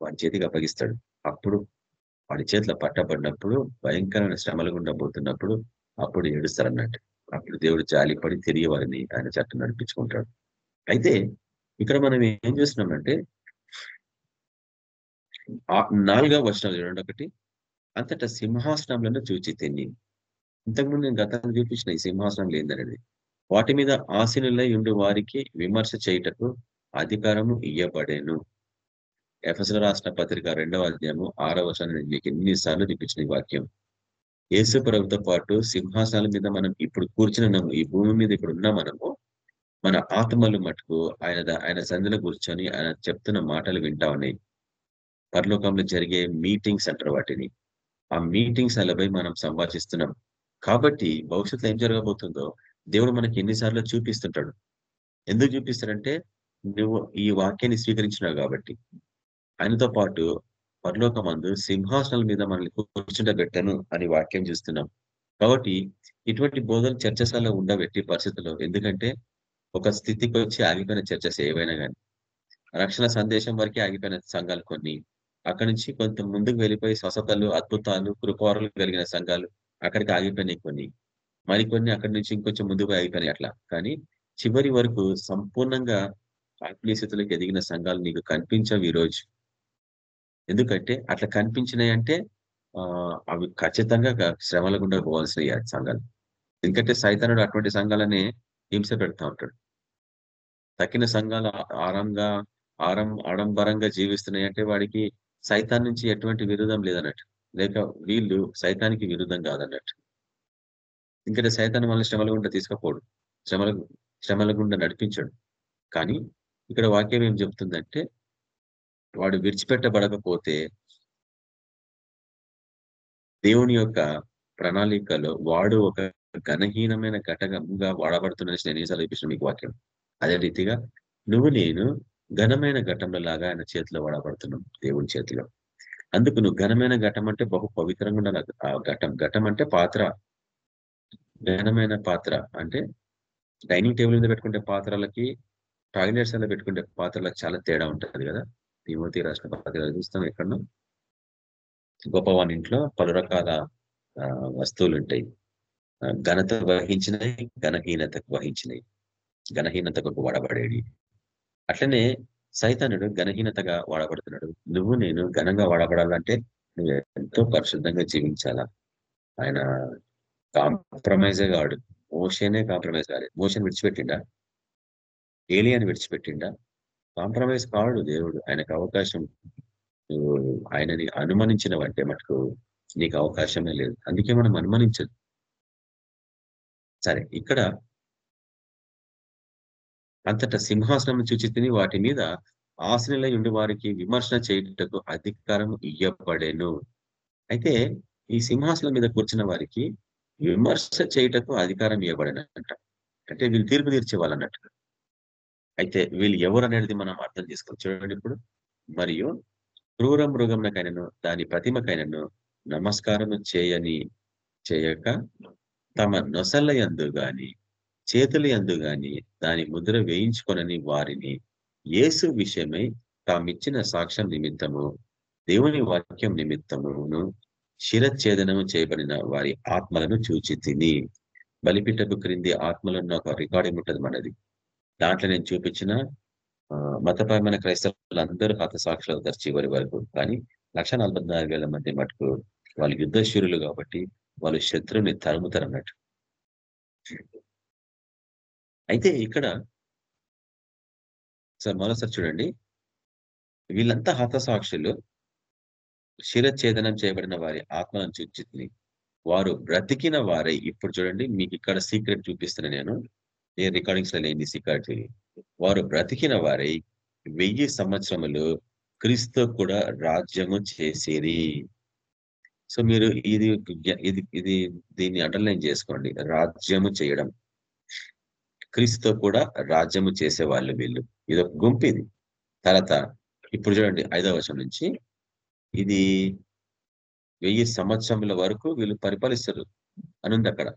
వాడి చేతికి అప్పగిస్తాడు. అప్పుడు వాడి చేతిలో పట్టబడినప్పుడు భయంకరమైన శ్రమలు గుండా పోతున్నప్పుడు అప్పుడు ఏడుస్తారు అన్నట్టు అప్పుడు దేవుడు జాలిపడి తిరిగి వారిని ఆయన చట్టం నడిపించుకుంటాడు. అయితే ఇక్కడ మనం ఏం చేస్తున్నామంటే నాలుగవ వచనాలు చూడండి ఒకటి. అంతటా సింహాసనంలో చూచి తిని. ఇంతకుముందు నేను గతంలో చూపించిన ఈ సింహాసనం లేదనేది వాటి మీద ఆశీనులై ఉండు వారికి విమర్శ చేయుటకు అధికారము ఇయ్యబడేను. ఎఫ్ఎస్ల రాసిన పత్రిక రెండవ అధ్యాయము ఆరవ వర్షాన్ని నేను మీకు ఎన్నిసార్లు చూపించిన ఈ వాక్యం. యేసు ప్రభుతో పాటు సింహాసనాల మీద మనం ఇప్పుడు కూర్చున్నాము ఈ భూమి మీద ఇప్పుడు ఉన్న మనము మన ఆత్మలు మటుకు ఆయన ఆయన సంధిలో కూర్చొని ఆయన చెప్తున్న మాటలు వింటా ఉన్నాయి. పరలోకంలో జరిగే మీటింగ్స్ అంటారు వాటిని. ఆ మీటింగ్స్ అలాపై మనం సంభాషిస్తున్నాం. కాబట్టి భవిష్యత్తులో ఏం జరగబోతుందో దేవుడు మనకి ఎన్నిసార్లు చూపిస్తుంటాడు. ఎందుకు చూపిస్తాడంటే నువ్వు ఈ వాక్యాన్ని స్వీకరించినావు కాబట్టి. ఆయనతో పాటు పరలోకమందు సింహాసనాల మీద మనల్ని కూర్చుండబెట్టను అని వాక్యం చూస్తున్నాం. కాబట్టి ఇటువంటి బోధలు చర్చశాలలో ఉండబెట్టి పరిస్థితుల్లో ఎందుకంటే ఒక స్థితికి వచ్చి ఆగిపోయిన చర్చస్ ఏవైనా కానీ రక్షణ సందేశం వరకే ఆగిపోయిన సంఘాలు కొన్ని అక్కడి నుంచి కొంత ముందుకు వెళ్ళిపోయి స్వసతలు అద్భుతాలు కృపారులు కలిగిన సంఘాలు అక్కడికి ఆగిపోయినాయి కొన్ని. మరికొన్ని అక్కడి నుంచి ఇంకొంచెం ముందుకు ఆగిపోయినాయి అట్లా. కానీ చివరి వరకు సంపూర్ణంగా ఆత్మీయ స్థితిలోకి ఎదిగిన సంఘాలు నీకు కనిపించవు ఈ రోజు ఎందుకంటే అట్లా కనిపించినాయి అంటే ఆ అవి ఖచ్చితంగా శ్రమల గుండా పోవాల్సినవి సంఘాలు. ఎందుకంటే సైతానుడు అటువంటి సంఘాలనే హింస పెడతా ఉంటాడు. తక్కిన సంఘాలు ఆరంగా ఆరం ఆడంబరంగా జీవిస్తున్నాయి అంటే వాడికి సైతాన్ నుంచి ఎటువంటి విరుద్ధం లేదన్నట్టు. లేక వీళ్ళు సైతానికి విరుద్ధం కాదన్నట్టు. ఎందుకంటే సైతాన్ వాళ్ళని శ్రమల గుండా తీసుకపోడు. శ్రమల శ్రమల గుండా నడిపించాడు. కానీ ఇక్కడ వాక్యం ఏం చెప్తుందంటే వాడు విడిచిపెట్టబడకపోతే దేవుని యొక్క ప్రణాళికలో వాడు ఒక ఘనహీనమైన ఘటకంగా వాడబడుతున్నది నేను ఈసారి చూపించిన మీకు వాక్యం. అదే రీతిగా నువ్వు నేను ఘనమైన ఘటంలో లాగా ఆయన చేతిలో వాడబడుతున్నాం దేవుని చేతిలో. అందుకు నువ్వు ఘనమైన ఘటం అంటే బహు పవిత్రంగా ఉండాలి. ఆ ఘటం ఘటం అంటే పాత్ర. ఘనమైన పాత్ర అంటే డైనింగ్ టేబుల్ మీద పెట్టుకుంటే పాత్రలకి టాయిలెట్స్లో పెట్టుకుంటే పాత్రలకు చాలా తేడా ఉంటది కదా. తిమోతి రాసిన పాత్ర చూస్తాం ఎక్కడో గొప్పవాని ఇంట్లో పలు రకాల వస్తువులు ఉంటాయి. ఘనత వహించినవి ఘనహీనతకు వహించినవి ఘనహీనతకు వాడబడేవి. అట్లనే సైతానుడు ఘనహీనతగా వాడబడుతున్నాడు. నువ్వు నేను ఘనంగా వాడబడాలంటే నువ్వు ఎంతో పరిశుద్ధంగా జీవించాలా? ఆయన కాంప్రమైజే కాడు మోషనే కాంప్రమైజ్ కాలేదు. మోషన్ విడిచిపెట్టిండా? ఏలియాని విడిచిపెట్టిండా? కాంప్రమైజ్ కాడు దేవుడు. ఆయనకు అవకాశం నువ్వు ఆయనని అనుమానించినవంటే మటుకు నీకు అవకాశమే లేదు. అందుకే మనం అనుమానించదు. సరే ఇక్కడ అంతటా సింహాసనం చూచి తిని వాటి మీద ఆశనలై ఉండి వారికి విమర్శన చేయుటకు అధికారం ఇయ్యబడేను. అయితే ఈ సింహాసనం మీద కూర్చున్న వారికి విమర్శ చేయుటకు అధికారం ఇవ్వబడిన అంటే వీళ్ళు తీర్పు తీర్చే వాళ్ళు అయితే వీళ్ళు ఎవరు అనేది మనం అర్థం చేసుకోవాలి చూడండి ఇప్పుడు. మరియు క్రూర మృగంకైనను దాని ప్రతిమకైనను నమస్కారం చేయని చేయక తమ నొసల యందు గాని చేతుల యందు గాని దాని ముద్ర వేయించుకొనని వారిని యేసు విషయమై తామిచ్చిన సాక్ష్యం నిమిత్తము దేవుని వాక్యం నిమిత్తమును శిరఛేదనము చేయబడిన వారి ఆత్మలను చూచి తిని బలిపీఠకు క్రింది ఆత్మలను ఒక రికార్డింగ్ ఉంటుంది మనది? దాంట్లో నేను చూపించిన ఆ, మతపరమైన క్రైస్తవులు అందరూ హతసాక్షులు అవుతారు చివరి వరకు. కానీ లక్ష నలభై నాలుగు వేల మంది మటుకు వాళ్ళు యుద్ధశూరులు కాబట్టి వాళ్ళు శత్రువుని తరుముతారు అన్నట్టు. అయితే ఇక్కడ సార్ మరోసారి చూడండి. వీళ్ళంతా హతసాక్షులు. శిరఛేదనం చేయబడిన వారి ఆత్మలను చూచితిని. వారు బ్రతికిన వారై. ఇప్పుడు చూడండి మీకు ఇక్కడ సీక్రెట్ చూపిస్తున్నా నేను. ఏ రికార్డింగ్స్లో లేని సీక్రెట్ వారు బ్రతికిన వారై. వెయ్యి సంవత్సరములు క్రీస్తు కూడా రాజ్యము చేసేది. సో మీరు ఇది ఇది ఇది దీన్ని అండర్లైన్ చేసుకోండి. రాజ్యము చేయడం. క్రీస్తుతో కూడా రాజ్యము చేసేవాళ్ళు వీళ్ళు. ఇది ఒక గుంపు ఇది. తర్వాత ఇప్పుడు చూడండి ఐదవ వర్షం నుంచి. ఇది వెయ్యి సంవత్సరముల వరకు వీళ్ళు పరిపాలిస్తారు అనుంది అక్కడ.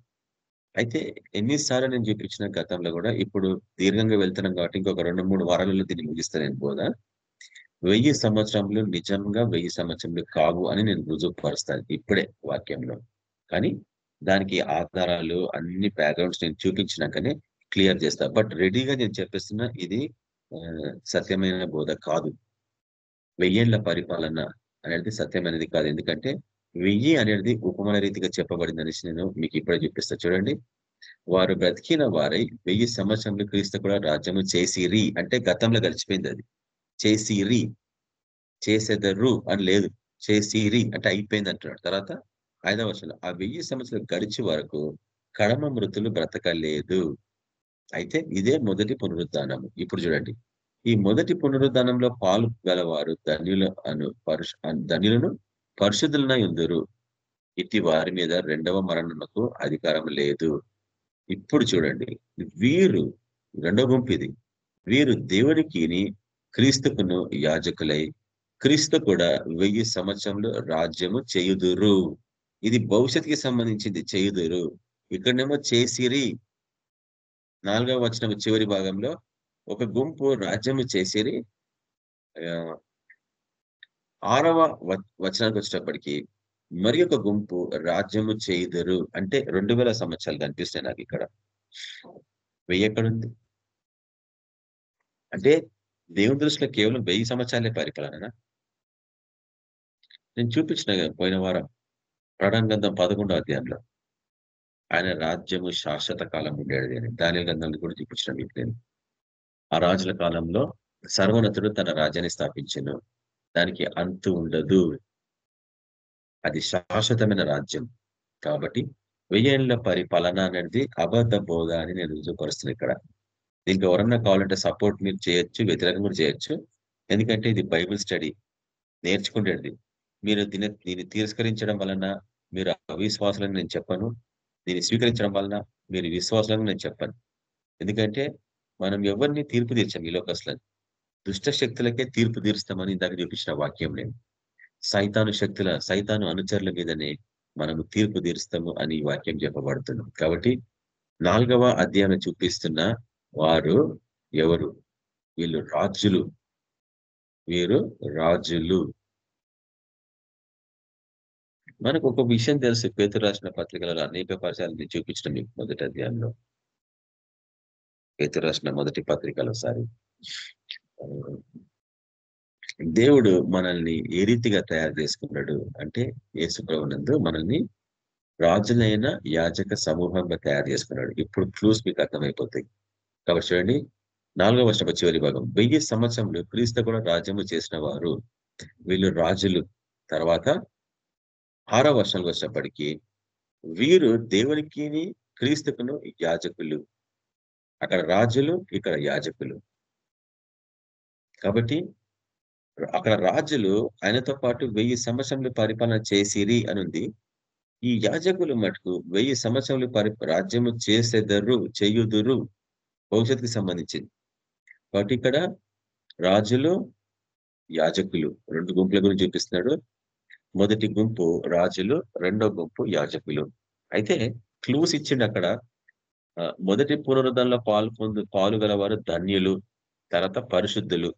అయితే ఎన్నిసార్లు నేను చూపించిన గతంలో కూడా ఇప్పుడు దీర్ఘంగా వెళ్తున్నాం కాబట్టి ఇంకొక రెండు మూడు వారాలలో దీన్ని ముగిస్తాను నేను బోధ. వెయ్యి సంవత్సరములు నిజంగా వెయ్యి సంవత్సరములు కావు అని నేను రుజువుపరుస్తాను ఇప్పుడే వాక్యంలో. కానీ దానికి ఆధారాలు అన్ని బ్యాక్గ్రౌండ్స్ నేను చూపించినాకనే క్లియర్ చేస్తా. బట్ రెడీగా నేను చెప్పేస్తున్నా ఇది సత్యమైన బోధ కాదు. వెయ్యేళ్ళ పరిపాలన అనేది సత్యమైనది కాదు. ఎందుకంటే వెయ్యి అనేది ఉపమాన రీతిగా చెప్పబడింది అనేసి నేను మీకు ఇప్పుడే చూపిస్తా. చూడండి. వారు బ్రతికిన వారై వెయ్యి సంవత్సరంలో క్రీస్తు కూడా రాజ్యము చేసిరి. అంటే గతంలో గడిచిపోయింది అది. చేసిరి చేసేదరు అని లేదు. చేసిరి అంటే అయిపోయింది అంటున్నాడు. తర్వాత ఐదవ వర్షంలో ఆ వెయ్యి సంవత్సరాలు గడిచి వరకు కడమ మృతులు బ్రతకలేదు. అయితే ఇదే మొదటి పునరుద్ధానము. ఇప్పుడు చూడండి. ఈ మొదటి పునరుద్ధానంలో పాలు గలవారు ధన్యుల అను పరుష ధన్యులను పరిశుద్ధులనై ఉందరు. ఇట్టి వారి మీద రెండవ మరణములకు అధికారం లేదు. ఇప్పుడు చూడండి. వీరు రెండవ గుంపు ఇది. వీరు దేవునికి క్రీస్తుకును యాజకులై క్రీస్తు కూడా వెయ్యి సంవత్సరంలో రాజ్యము చేయుదురు. ఇది భవిష్యత్తుకి సంబంధించింది చేయుదురు. ఇక్కడనేమో చేసిరి. నాలుగవ వచనం చివరి భాగంలో ఒక గుంపు రాజ్యము చేసిరి. ఆరవ వచనానికి వచ్చినప్పటికీ మరి ఒక గుంపు రాజ్యము చేయుదురు అంటే రెండు వేల సంవత్సరాలు కనిపిస్తాయి నాకు ఇక్కడ. వెయ్యి ఎక్కడుంది? అంటే దేవుని దృష్టిలో కేవలం వెయ్యి సంవత్సరాలే పరిపాలన? నేను చూపించిన పోయిన వారం ప్రణంగంధం పదకొండో అధ్యాయంలో. ఆయన రాజ్యము శాశ్వత కాలం ఉండేది అని. దాని గంధాన్ని కూడా చూపించిన మీకు నేను. ఆ రాజుల కాలంలో సర్వనతుడు తన రాజ్యాన్ని స్థాపించను. దానికి అంతు ఉండదు. అది శాశ్వతమైన రాజ్యం. కాబట్టి వెయ్యేళ్ళ పరిపాలన అనేది అబద్ధ బోధ అని నేను రుజుపరుస్తున్నాను ఇక్కడ. దీనికి ఎవరన్నా కావాలంటే సపోర్ట్ మీరు చేయొచ్చు వ్యతిరేకం కూడా చేయొచ్చు. ఎందుకంటే ఇది బైబిల్ స్టడీ నేర్చుకునేది మీరు దీని దీన్ని తిరస్కరించడం వలన మీరు అవిశ్వాసాలను నేను చెప్పను. దీన్ని స్వీకరించడం వలన మీరు విశ్వాసాలను నేను చెప్పను. ఎందుకంటే మనం ఎవరిని తీర్పు తీర్చాం ఈ లోకస్లని? దుష్ట శక్తులకే తీర్పు తీరుస్తామని ఇందాక చూపించిన వాక్యం నేను. సైతాను శక్తుల సైతాను అనుచరుల మీదనే మనము తీర్పు తీరుస్తాము అని వాక్యం చెప్పబడుతున్నాం కాబట్టి నాలుగవ అధ్యాయం చూపిస్తున్న వారు ఎవరు? వీళ్ళు రాజులు. వీరు రాజులు. మనకు ఒక విషయం తెలుసు. పేతు రాసిన పత్రికలలో అనేక పరిచయాలు చూపించడం మీకు మొదటి అధ్యాయంలో. పేతు రాసిన మొదటి పత్రికలో సారి. దేవుడు మనల్ని ఏ రీతిగా తయారు చేసుకున్నాడు అంటే యేసుప్రభునందు మనల్ని రాజులైన యాజక సమూహంగా తయారు చేసుకున్నాడు. ఇప్పుడు క్లూస్ మీకు అర్థమైపోతాయి. కాబట్టి చూడండి నాలుగవ వర్షపు చివరి భాగం. వెయ్యి సంవత్సరంలో క్రీస్తు కూడా రాజ్యము చేసిన వారు. వీళ్ళు రాజులు. తర్వాత ఆరో వర్షాలకు వచ్చినప్పటికీ వీరు దేవునికి క్రీస్తుకును యాజకులు. అక్కడ రాజులు ఇక్కడ యాజకులు. కాబట్టి అక్కడ రాజులు ఆయనతో పాటు వెయ్యి సంవత్సరంలో పరిపాలన చేసిరి అనుంది. ఈ యాజకులు మటుకు వెయ్యి సంవత్సరంలో పరి రాజ్యము చేసేదరు చేయుదురు. భవిష్యత్తుకి సంబంధించింది. కాబట్టి ఇక్కడ రాజులు యాజకులు రెండు గుంపుల గురించి చూపిస్తున్నాడు. మొదటి గుంపు రాజులు రెండో గుంపు యాజకులు. అయితే క్లూస్ ఇచ్చిండు అక్కడ. మొదటి పునరుద్ధరణలో పాలు పొందు పాలు ధన్యులు తర్వాత పరిశుద్ధులు.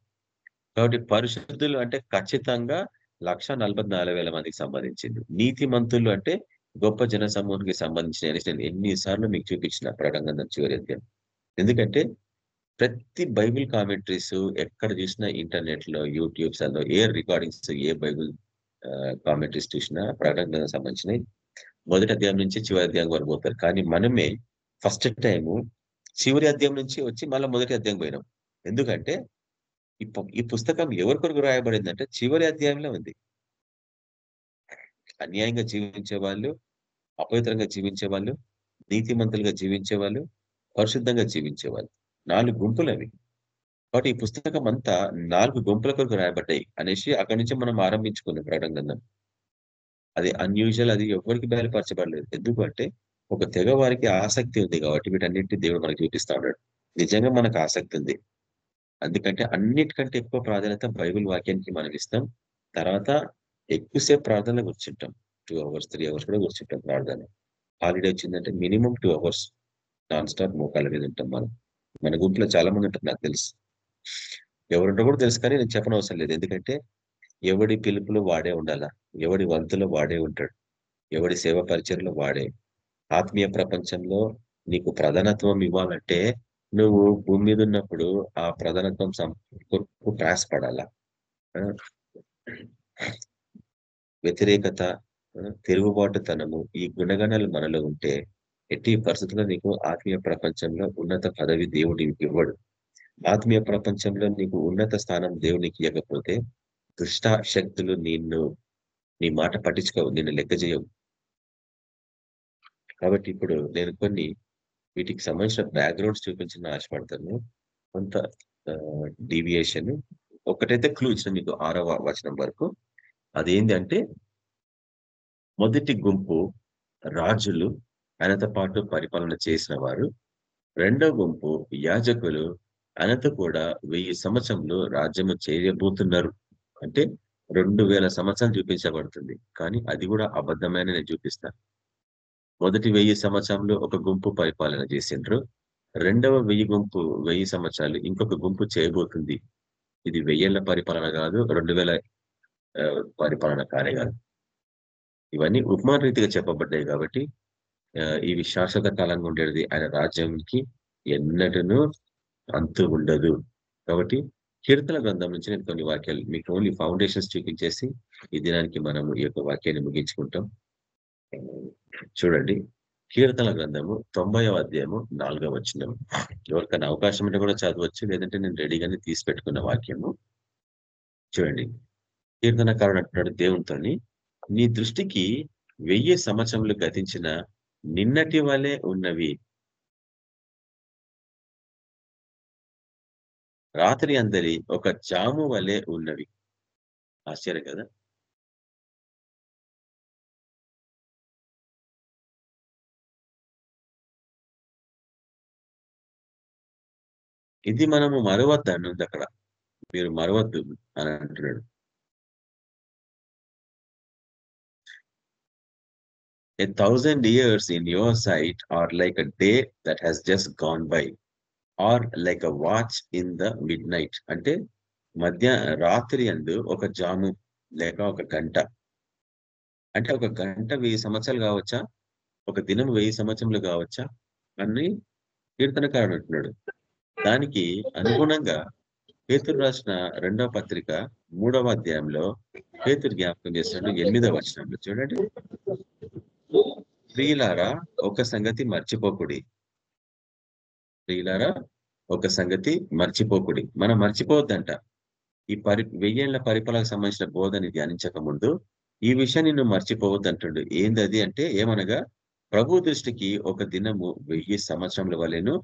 కాబట్టి పరిశుద్ధులు అంటే ఖచ్చితంగా లక్ష మందికి సంబంధించింది. నీతిమంతులు అంటే గొప్ప జన సమూహానికి సంబంధించిన నేను ఎన్నిసార్లు మీకు చూపించిన ప్రకటన చివరి అధ్యాయం. ఎందుకంటే ప్రతి బైబిల్ కామెంటరీస్ ఎక్కడ చూసినా ఇంటర్నెట్లో యూట్యూబ్స్లో ఏ రికార్డింగ్స్ ఏ బైబిల్ కామెంటరీస్ చూసినా ప్రకటన సంబంధించినవి మొదటి అధ్యాయం నుంచి చివరి అధ్యాయం వరకు పోతారు. కానీ మనమే ఫస్ట్ టైము చివరి అధ్యాయం నుంచి వచ్చి మళ్ళీ మొదటి అధ్యాయం పోయినాం. ఎందుకంటే ఈ పుస్తకం ఎవరి కొరకు రాయబడిందంటే చివరి అధ్యాయంలో ఉంది. అన్యాయంగా జీవించే వాళ్ళు అపవిత్రంగా జీవించే వాళ్ళు నీతిమంతులుగా జీవించే వాళ్ళు పరిశుద్ధంగా జీవించేవాళ్ళు. నాలుగు గుంపులు అవి. కాబట్టి ఈ పుస్తకం అంతా నాలుగు గుంపుల కొరకు రాయబడ్డాయి. అనేసి అక్కడి నుంచి మనం ఆరంభించుకున్నాం ప్రకటన గ్రంథం. అది అన్యూజువల్ అది ఎవరికి బయలుపరచబడలేదు. ఎందుకంటే ఒక తెగ వారికి ఆసక్తి ఉంది కాబట్టి వీటన్నింటినీ దేవుడు మనకు చూపిస్తా ఉన్నాడు. నిజంగా మనకు ఆసక్తి ఉంది. అందుకంటే అన్నిటికంటే ఎక్కువ ప్రాధాన్యత బైబిల్ వాక్యానికి మనం ఇస్తాం. తర్వాత ఎక్కువసేపు ప్రార్థనలో కూర్చుంటాం. టూ అవర్స్ త్రీ అవర్స్ కూడా కూర్చుంటాం ప్రార్థన హాలిడే వచ్చిందంటే minimum two hours non stop మోకాళ్ళ మీద ఉంటాం మనం. మన గుంపులో చాలా మంది ఉంటారు నాకు తెలుసు. ఎవరుంటో కూడా తెలుసు కానీ నేను చెప్పనవసరం లేదు. ఎందుకంటే ఎవడి పిలుపులో వాడే ఉండాలా? ఎవడి వంతులో వాడే ఉంటాడు? ఎవడి సేవ పరిచయంలో వాడే? ఆత్మీయ ప్రపంచంలో నీకు ప్రధానత్వం ఇవ్వాలంటే నువ్వు భూమి మీద ఉన్నప్పుడు ఆ ప్రధానత్వం కొరకు ప్రయాసపడాలా వ్యతిరేకత తిరుగుబాటుతనము ఈ గుణగణాలు మనలో ఉంటే ఎట్టి పరిస్థితుల్లో నీకు ఆత్మీయ ప్రపంచంలో ఉన్నత పదవి దేవుడి ఇవ్వడు. ఆత్మీయ ప్రపంచంలో నీకు ఉన్నత స్థానం దేవునికి ఇవ్వకపోతే దుష్ట శక్తులు నిన్ను నీ మాట పట్టించుకోవు నిన్ను లెక్క చేయవు. కాబట్టి ఇప్పుడు నేను కొన్ని వీటికి సంబంధించిన బ్యాక్గ్రౌండ్స్ చూపించిన ఆశపడతాను. కొంత డీవియేషన్ ఒకటైతే క్లూ ఇచ్చిన మీకు ఆరవ వచనం వరకు. అదేంటి అంటే మొదటి గుంపు రాజులు ఆయనతో పాటు పరిపాలన చేసిన వారు. రెండో గుంపు యాజకులు ఆయనతో కూడా వెయ్యి సంవత్సరంలో రాజ్యము చేయబోతున్నారు అంటే రెండు వేల సంవత్సరాలు చూపించబడుతుంది. కానీ అది కూడా అబద్ధమైన నేను చూపిస్తాను మొదటి వెయ్యి సంవత్సరంలో ఒక గుంపు పరిపాలన చేసిండ్రు. రెండవ వెయ్యి గుంపు వెయ్యి సంవత్సరాలు ఇంకొక గుంపు చేయబోతుంది. ఇది వెయ్యేళ్ళ పరిపాలన కాదు రెండు వేల పరిపాలన కానే కాదు. ఇవన్నీ ఉపమాన రీతిగా చెప్పబడ్డాయి కాబట్టి ఇవి శాశ్వత కాలంగా ఉండేది ఆయన రాజ్యానికి ఎన్నటను అంతు ఉండదు. కాబట్టి కీర్తన గ్రంథం నుంచి నేను కొన్ని వాక్యాలు మీకు ఓన్లీ ఫౌండేషన్స్ చూపించేసి ఈ దినానికి మనము ఈ యొక్క వాక్యాన్ని ముగించుకుంటాం. చూడండి కీర్తన గ్రంథము తొంభై అధ్యాయము నాలుగవ వచనం. ఎవరికైనా అవకాశం ఉంటే కూడా చదవచ్చు లేదంటే నేను రెడీగానే తీసి పెట్టుకున్న వాక్యము. చూడండి కీర్తనకారుడు అంటున్నాడు దేవునితోని నీ దృష్టికి వెయ్యి సంవత్సరములు గతించిన నిన్నటి వలె ఉన్నవి. రాత్రి అందరి ఒక జాము వలె ఉన్నవి. ఆశ్చర్యం కదా? ఇది మనము మరవద్దు అన్నది అక్కడ. మీరు మరవద్దు అని అంటున్నాడు. A thousand years in your sight are like a day that has just gone by, or like a watch in the midnight. అంటే మధ్య రాత్రి అందు ఒక జాము లేక ఒక గంట. అంటే ఒక గంట వెయ్యి సంవత్సరాలు కావచ్చా? ఒక దినం వెయ్యి సంవత్సరములు కావచ్చా? అని కీర్తనకారుడు అంటున్నాడు. దానికి అనుగుణంగా పేతురు రాసిన రెండవ పత్రిక మూడవ అధ్యాయంలో పేతురు జ్ఞాపకం చేస్తున్నాడు ఎనిమిదవ వచనంలో. చూడండి. ప్రియులారా ఒక సంగతి మర్చిపోకుడి. ప్రియులారా ఒక సంగతి మర్చిపోకుడి. మనం మర్చిపోవద్దంట. ఈ పరి వెయ్యేళ్ళ పరిపాలకు సంబంధించిన బోధని ధ్యానించక ముందు ఈ విషయాన్ని నువ్వు మర్చిపోవద్దు అంటుండు ఏందది అంటే ఏమనగా ప్రభు దృష్టికి ఒక దినము వెయ్యి సంవత్సరముల వలెను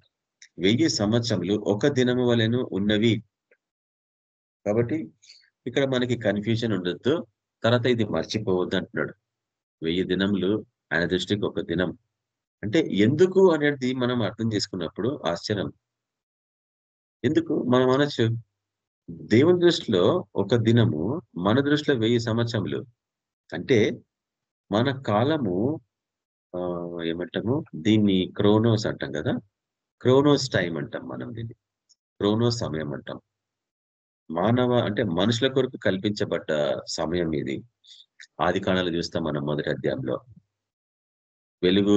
వెయ్యి సంవత్సరములు ఒక దినము వలెను ఉన్నవి. కాబట్టి ఇక్కడ మనకి కన్ఫ్యూజన్ ఉండొద్దు. తర్వాత ఇది మర్చిపోవద్దు అంటున్నాడు వెయ్యి దినములు ఆయన దృష్టికి ఒక దినం. అంటే ఎందుకు అనేది మనం అర్థం చేసుకున్నప్పుడు ఆశ్చర్యం. ఎందుకు? మనం అనొచ్చు. దేవుని దృష్టిలో ఒక దినము మన దృష్టిలో వెయ్యి సంవత్సరములు. అంటే మన కాలము ఆ ఏమంటాము? దీన్ని క్రోనోస్ అంటాం కదా? క్రోనోస్ టైం అంటాం మనం దీన్ని. క్రోనోస్ సమయం అంటాం. మానవ అంటే మనుషుల కొరకు కల్పించబడ్డ సమయం ఇది. ఆది కాణాలు చూస్తాం మనం మొదటి అధ్యాయంలో. వెలుగు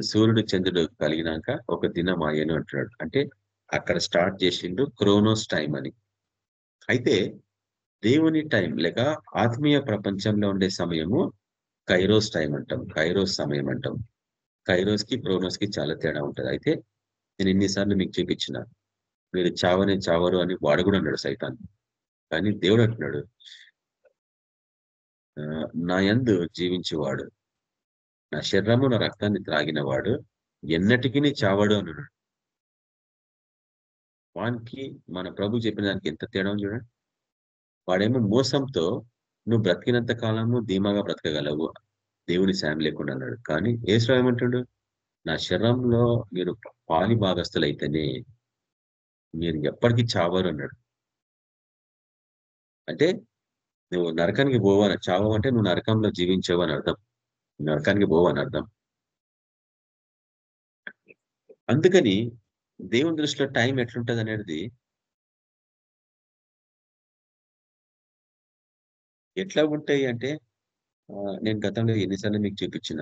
సూర్యుడు చంద్రుడు కలిగినాక ఒక దినం ఆయను అంటున్నాడు. అంటే అక్కడ స్టార్ట్ చేసిండు క్రోనోస్ టైం అని. అయితే దేవుని టైం లేక ఆత్మీయ ప్రపంచంలో ఉండే సమయము కైరోస్ టైం అంటాం. కైరోస్ సమయం అంటాం. కైరోస్కి క్రోనోస్కి చాలా తేడా ఉంటుంది. అయితే నేను ఎన్నిసార్లు మీకు చూపించిన. మీరు చావని చావరు అని వాడు కూడా అన్నాడు సైతాన్. కానీ దేవుడు అంటున్నాడు నా యందు జీవించేవాడు నా శరీరము నా రక్తాన్ని త్రాగిన వాడు ఎన్నటికీ చావడు అన్నాడు వానికి మన ప్రభు చెప్పిన దానికి ఎంత తేడా చూడండి. వాడేమో మోసంతో నువ్వు బ్రతికినంత కాలము ధీమాగా బ్రతకగలవు. దేవుని సాయం లేకుండా అన్నాడు. కానీ ఏసు ఏమంటాడు? నా శరీరంలో మీరు పాలి భాగస్థులైతేనే మీరు ఎప్పటికీ చావరు అన్నాడు. అంటే నువ్వు నరకానికి పోవని చావు అంటే నువ్వు నరకంలో జీవించావు అని అర్థం. నరకానికి పోవని అని అర్థం. అందుకని దేవుని దృష్టిలో టైం ఎట్లుంటది అనేది ఎట్లా ఉంటాయి అంటే నేను గతంలో ఎన్నిసార్లు మీకు చూపించిన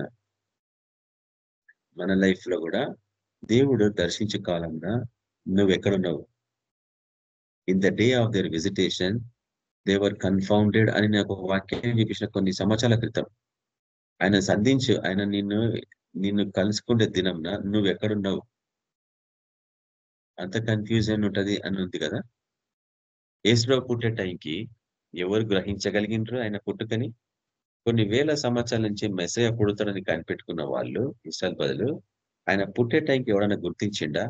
మన లైఫ్లో కూడా దేవుడు దర్శించే కాలంలో నువ్వు ఎక్కడున్నావు in the day of their visitation they're confounded అని నాకు వాక్యం చూపించిన కొన్ని సంవత్సరాల క్రితం. ఆయన సంధించు ఆయన నిన్ను నిన్ను కలుసుకుంటే దినంన నువ్వు ఎక్కడున్నావు? అంత కన్ఫ్యూజన్ ఉంటది అని ఉంది కదా? ఏసులో పుట్టే టైంకి ఎవరు గ్రహించగలిగినరు ఆయన పుట్టుకని? కొన్ని వేల సంవత్సరాల నుంచి మెసేజ్ పుడతాడని కనిపెట్టుకున్న వాళ్ళు ఇస్రాయల్ బదులు ఆయన పుట్టే టైంకి ఎవరైనా గుర్తించిండా?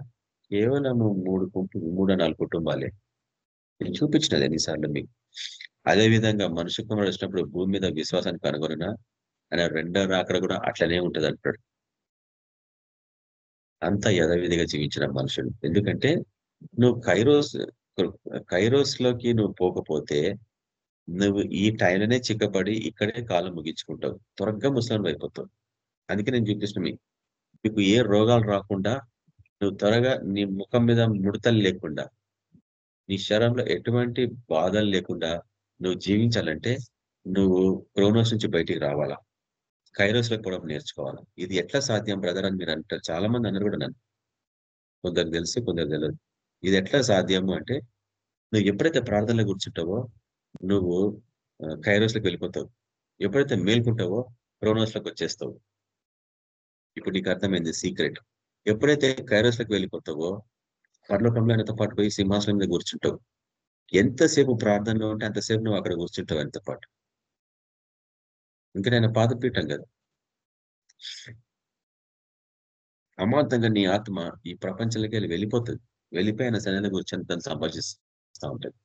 కేవలం మూడు కుటుంబ మూడు నాలుగు కుటుంబాలే. నేను చూపించినది ఎన్నిసార్లు మీకు. అదే విధంగా మనుషు కుమారుడు వచ్చినప్పుడు భూమి మీద విశ్వాసాన్ని కనుగొన ఆయన రెండో రాకడ కూడా అట్లనే ఉంటుంది అంటాడు. అంత యథవిధిగా జీవించిన మనుషులు ఎందుకంటే నువ్వు కైరోస్ కైరోస్లోకి నువ్వు పోకపోతే నువ్వు ఈ టైంలోనే చిక్కపడి ఇక్కడే కాలం ముగించుకుంటావు. త్వరగా ముసలం అయిపోతావు. అందుకే నేను చూపిస్తున్నా మీకు మీకు ఏ రోగాలు రాకుండా నువ్వు త్వరగా నీ ముఖం మీద ముడతలు లేకుండా నీ శరీరంలో ఎటువంటి బాధలు లేకుండా నువ్వు జీవించాలంటే నువ్వు క్రోనోస్ నుంచి బయటికి రావాలా? కైరోస్ పోవడం కూడా ఇది ఎట్లా సాధ్యం బ్రదర్ అని మీరు అంటారు. చాలా మంది అన్నారు కూడా నన్ను. కొందరు తెలుసు కొందరు తెలియదు ఇది ఎట్లా సాధ్యము అంటే నువ్వు ఎప్పుడైతే ప్రార్థనలో కూర్చుంటావో నువ్వు కైరోస్లోకి వెళ్ళిపోతావు. ఎప్పుడైతే మేల్కుంటావో క్రోనోస్లోకి వచ్చేస్తావు. ఇప్పుడు నీకు అర్థమైంది సీక్రెట్. ఎప్పుడైతే కైరోస్లోకి వెళ్ళిపోతావో పరలోకంలో ఆయనతో పాటు పోయి సింహాసనం మీద కూర్చుంటావు. ఎంతసేపు ప్రార్థనలో ఉంటే అంతసేపు నువ్వు అక్కడ కూర్చుంటావు ఆయనతో పాటు. ఇంకా నేను పాదపీఠం కదా. అమాంతంగా నీ ఆత్మ ఈ ప్రపంచంలోకి వెళ్ళి వెళ్ళిపోతుంది. వెళ్ళిపోయిన సరైన కూర్చొని తను సంభాషిస్తూ ఉంటుంది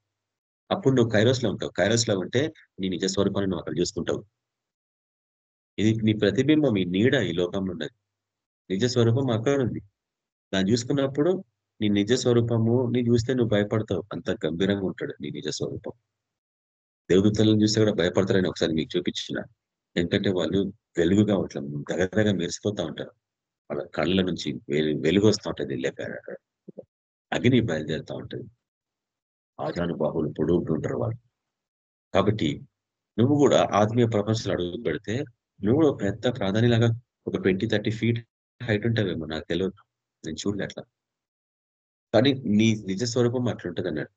అప్పుడు నువ్వు కైరోస్లో ఉంటావు. కైరోస్లో ఉంటే నీ నిజ స్వరూపాన్ని నువ్వు అక్కడ చూసుకుంటావు. ఇది నీ ప్రతిబింబం ఈ నీడ ఈ లోకంలో ఉన్నది. నిజ స్వరూపం అక్కడ ఉంది. దాన్ని చూసుకున్నప్పుడు నీ నిజ స్వరూపము నీ చూస్తే నువ్వు భయపడతావు. అంత గంభీరంగా ఉంటాడు నీ నిజ స్వరూపం. దేవదూతలను చూస్తే కూడా భయపడతారని ఒకసారి మీకు చూపించిన. ఎందుకంటే వాళ్ళు వెలుగుగా అట్లా దగదగ మెరిసిపోతా ఉంటారు. వాళ్ళ కళ్ళ నుంచి వెలుగు వస్తూ ఉంటుంది వెళ్ళాక అగ్ని బయలుదేరుతూ ఉంటుంది. ఆజానుబాహులు పొడుగుతూ ఉంటారు వాళ్ళు. కాబట్టి నువ్వు కూడా ఆత్మీయ ప్రపంచంలో అడుగు పెడితే నువ్వు కూడా పెద్ద ప్రాధాన్యలాగా ఒక ట్వంటీ థర్టీ ఫీట్ హైట్ ఉంటావేమో నాకు తెలియదు. నేను చూడలే అట్లా. కానీ నీ నిజ స్వరూపం అట్లుంటది అన్నాడు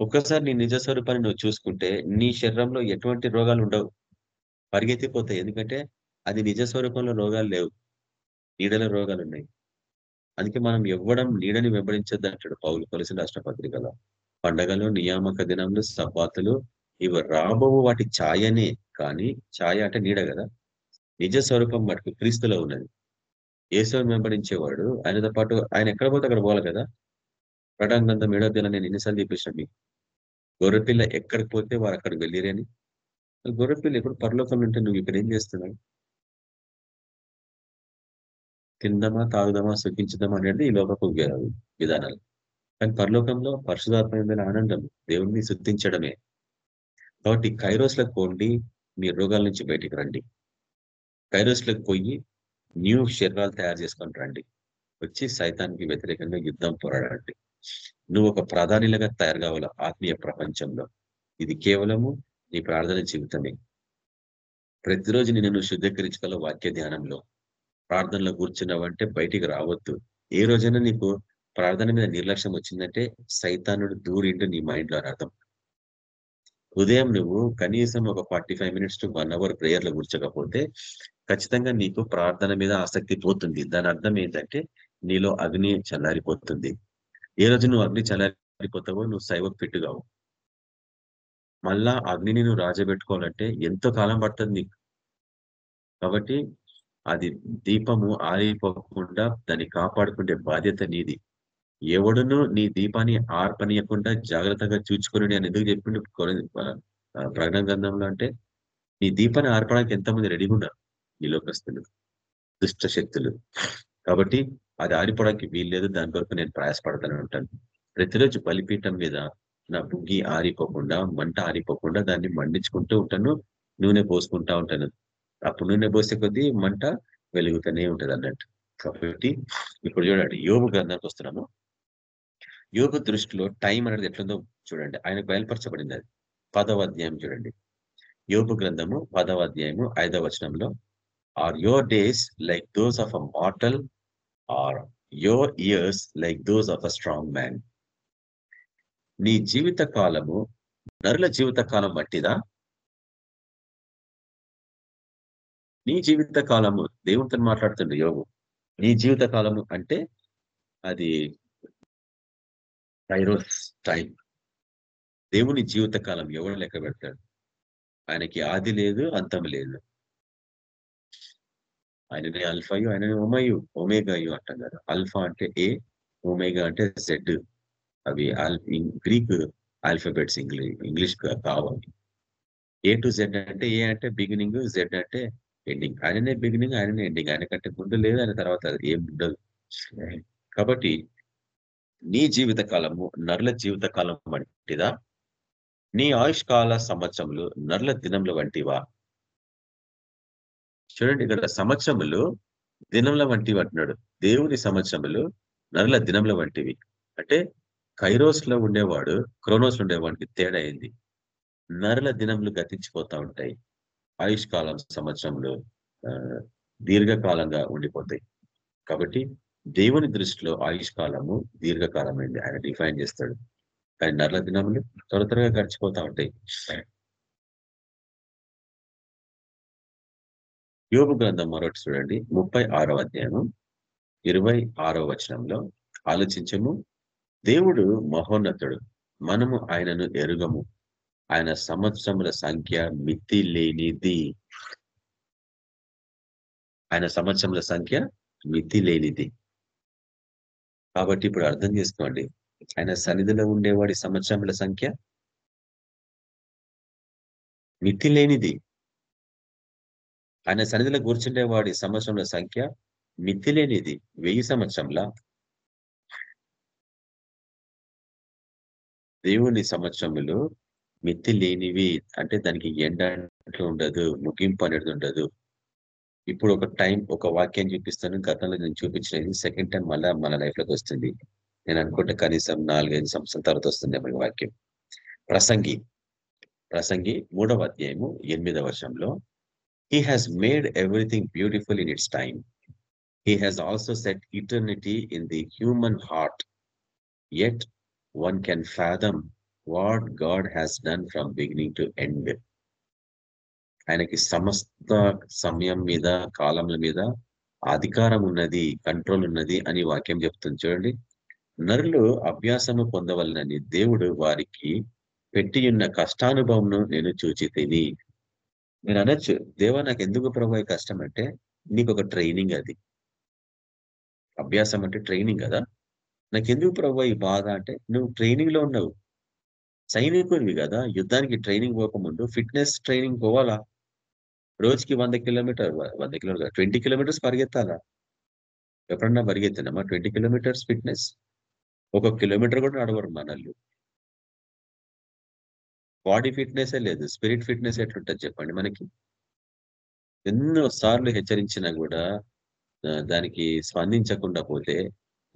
ఒక్కసారి నీ నిజ స్వరూపాన్ని నువ్వు చూసుకుంటే నీ శరీరంలో ఎటువంటి రోగాలు ఉండవు. పరిగెత్తిపోతాయి. ఎందుకంటే అది నిజ స్వరూపంలో రోగాలు లేవు. నీడల రోగాలు ఉన్నాయి. అందుకే మనం ఇవ్వడం నీడని వెంబడించద్దు అంటాడు పౌలు కొలిసిన రాష్ట్ర పత్రికలో. పండగలు నియామక దినంలో సబ్బాతులు ఇవి రాబోవు వాటి ఛాయనే. కానీ ఛాయ అంటే నీడ కదా. నిజ స్వరూపం మటుకు క్రీస్తులో ఉన్నది. ఏసుని వెంబడించేవాడు. ఆయనతో పాటు ఆయన ఎక్కడ పోతే అక్కడ పోవాలి కదా. ప్రటాంగంధం ఏడో దిన నేను ఎన్నిసార్లు చూపించాను మీకు. గొర్రెపిల్ల ఎక్కడికి పోతే వారు అక్కడికి వెళ్ళిరని గొర్రెపిల్లి ఎప్పుడు పరలోకంలో ఉంటే నువ్వు ఇక్కడ ఏం చేస్తున్నావు? తిందమా తాగుదామా సుఖించుదామా అనేది ఈ లోకపు విధానాలు. కానీ పరలోకంలో పరిశుధాత్మైన ఆనందం దేవుణ్ణి శుద్ధించడమే. కాబట్టి కైరోస్లకు పోండి మీ రోగాల నుంచి బయటికి రండి. కైరోస్లకు పోయి న్యూ శరీరాలు తయారు చేసుకొని రండి. వచ్చి సైతానికి వ్యతిరేకంగా యుద్ధం పోరాడండి. నువ్వు ఒక ప్రాధాన్యులుగా తయారు కావాలి ఆత్మీయ ప్రపంచంలో? ఇది కేవలము నీ ప్రార్థన జీవితమే. ప్రతిరోజు నేను శుద్ధీకరించగల శుద్ధీకరించుకోవాలి వాక్య ధ్యానంలో. ప్రార్థనలో కూర్చున్నావంటే బయటికి రావద్దు. ఏ రోజైనా నీకు ప్రార్థన మీద నిర్లక్ష్యం వచ్చిందంటే సైతానుడు దూరిండు నీ మైండ్లో అర్థం. ఉదయం నువ్వు కనీసం ఒక forty five minutes to one hour ప్రేయర్లో కూర్చోకపోతే ఖచ్చితంగా నీకు ప్రార్థన మీద ఆసక్తి పోతుంది. దాని అర్థం ఏంటంటే నీలో అగ్ని చల్లారిపోతుంది. ఏ రోజు నువ్వు అగ్ని చల్లారిపోతావో నువ్వు సైవ పెట్టుగావు. మళ్ళా అగ్నిని నువ్వు రాజబెట్టుకోవాలంటే ఎంతో కాలం పడుతుంది నీకు? కాబట్టి అది దీపము ఆరిపోకుండా దాన్ని కాపాడుకుంటే బాధ్యత నీది. ఎవడును నీ దీపాన్ని ఆర్పనీయకుండా జాగ్రత్తగా చూచుకుని నేను ఎందుకు చెప్పిండు ప్రకటన గ్రంథంలో అంటే నీ దీపాన్ని ఆర్పడానికి ఎంతమంది రెడీగా ఉన్నారు? ఈ లోకస్తులు దుష్ట శక్తులు. కాబట్టి అది ఆరిపోవడానికి వీల్లేదు. దాని కొరకు నేను ప్రయాసపడతాను ఉంటాను ప్రతిరోజు బలిపీఠం మీద నా బుగ్గి ఆరిపోకుండా మంట ఆరిపోకుండా దాన్ని మండించుకుంటూ ఉంటాను. నూనె పోసుకుంటా ఉంటాను. అప్పుడు నూనె పోసే కొద్దీ మంట వెలుగుతూనే ఉంటది అన్నట్టు. కాబట్టి ఇప్పుడు చూడండి యోగు గ్రంథానికి వస్తున్నాము యోగ దృష్టిలో టైం అనేది ఎట్లుందో చూడండి. ఆయనకు బయలుపరచబడింది అది. పదవ అధ్యాయం చూడండి. యోగు గ్రంథము పదవ అధ్యాయము ఐదవ వచనంలో are your days like those of a mortal are your years like those of a strong man నీ జీవిత కాలము నరుల జీవిత కాలం బట్టిదా నీ జీవిత కాలము దేవునితో మాట్లాడుతుండే యోగు నీ జీవిత కాలము అంటే అది టైరోస్ టైం. దేవుని జీవిత కాలం ఎవరు లెక్క పెడతాడు? ఆయనకి ఆది లేదు అంతం లేదు. ఆయననే అల్ఫాయు ఆయననే ఒమయు ఒమేగాయు అంటాం కదా. అల్ఫా అంటే ఏ ఒమేగా అంటే జెడ్. అవి గ్రీక్ ఆల్ఫాబెట్స్ ఇంగ్లీష్ ఇంగ్లీష్ కావాలి. ఏ టు జెడ్ అంటే ఏ అంటే బిగినింగ్ జెడ్ అంటే ఎండింగ్. ఆయననే బిగినింగ్ ఆయననే ఎండింగ్. ఆయన కంటే ముందు లేదు ఆయన తర్వాత ఏం ఉండదు. కాబట్టి నీ జీవిత కాలము నరుల జీవిత కాలం వంటిదా? నీ ఆయుష్కాల సంవత్సరములు నరుల దినముల వంటివా? చూడండి ఇక్కడ సంవత్సరములు దినముల వంటివి అంటున్నాడు. దేవుని సంవత్సరములు నరుల దినముల వంటివి. అంటే కైరోస్లో ఉండేవాడు క్రోనోస్ ఉండేవాడికి తేడా అయింది నరుల దినములు గతించిపోతా ఉంటాయి. ఆయుష్కాలం సంవత్సరంలో దీర్ఘకాలంగా ఉండిపోతాయి. కాబట్టి దేవుని దృష్టిలో ఆయుష్కాలము దీర్ఘకాలమైంది. ఆయన డిఫైన్ చేస్తాడు. కానీ నర్ల దినములు త్వర త్వరగా గడిచిపోతా ఉంటాయి. యోగు గ్రంథం మరొకటి చూడండి. ముప్పై ఆరో అధ్యాయం ఇరవై ఆరో వచనంలో ఆలోచించము. దేవుడు మహోన్నతుడు. మనము ఆయనను ఎరుగము. ఆయన సంవత్సరముల సంఖ్య మితి లేనిది. ఆయన సంవత్సరముల సంఖ్య మితి లేనిది. కాబట్టి ఇప్పుడు అర్థం చేసుకోండి. ఆయన సన్నిధిలో ఉండేవాడి సంవత్సరముల సంఖ్య మితి లేనిది. ఆయన సన్నిధిలో కూర్చుండేవాడి సంవత్సరముల సంఖ్య మితి లేనిది. వెయ్యి సంవత్సరంలా దేవుని సంవత్సరములు మిత్తి లేనివి అంటే దానికి ఎండ ఉండదు ముగింపు అనేది ఉండదు. ఇప్పుడు ఒక టైం ఒక వాక్యం చూపిస్తాను గతంలో నేను చూపించినది సెకండ్ టైం మళ్ళా మన లైఫ్లోకి వస్తుంది. నేను అనుకుంటే కనీసం నాలుగైదు సంవత్సరాల తర్వాత వస్తుంది మన వాక్యం. ప్రసంగి ప్రసంగి మూడవ అధ్యాయము ఎనిమిదవ వర్షంలో he has made everything beautiful in its time he has also set eternity in the human heart yet one can fathom what God has done from beginning to end ఆయనకి సమస్త సమయం మీద కాలముల మీద అధికారం ఉన్నది కంట్రోల్ ఉన్నది అని వాక్యం చెప్తుంది చూడండి. నరులు అభ్యాసము పొందవలనని దేవుడు వారికి పెట్టి ఉన్న కష్టానుభవంను నేను చూచి తిని నేను అనొచ్చు దేవా నాకు ఎందుకు ప్రభు కష్టం అంటే నీకు ఒక ట్రైనింగ్ అది. అభ్యాసం అంటే ట్రైనింగ్ కదా. నాకు ఎందుకు ప్రభు ఈ బాధ అంటే నువ్వు ట్రైనింగ్లో ఉన్నావు. సైనికుడివి కదా యుద్ధానికి ట్రైనింగ్ పోకముందు ఫిట్నెస్ ట్రైనింగ్ పోవాలా? రోజుకి వంద కిలోమీటర్ వంద కిలోమీటర్ ట్వంటీ కిలోమీటర్స్ పరిగెత్తాలా? ఎప్పుడన్నా పరిగెత్తినామా? Twenty kilometres fitness? ఒక కిలోమీటర్ కూడా నడవరు మనల్ని. బాడీ ఫిట్నెస్ లేదు స్పిరిట్ ఫిట్నెస్ ఎట్లుంటుంది చెప్పండి మనకి? ఎన్నో సార్లు హెచ్చరించినా కూడా దానికి స్పందించకుండా పోతే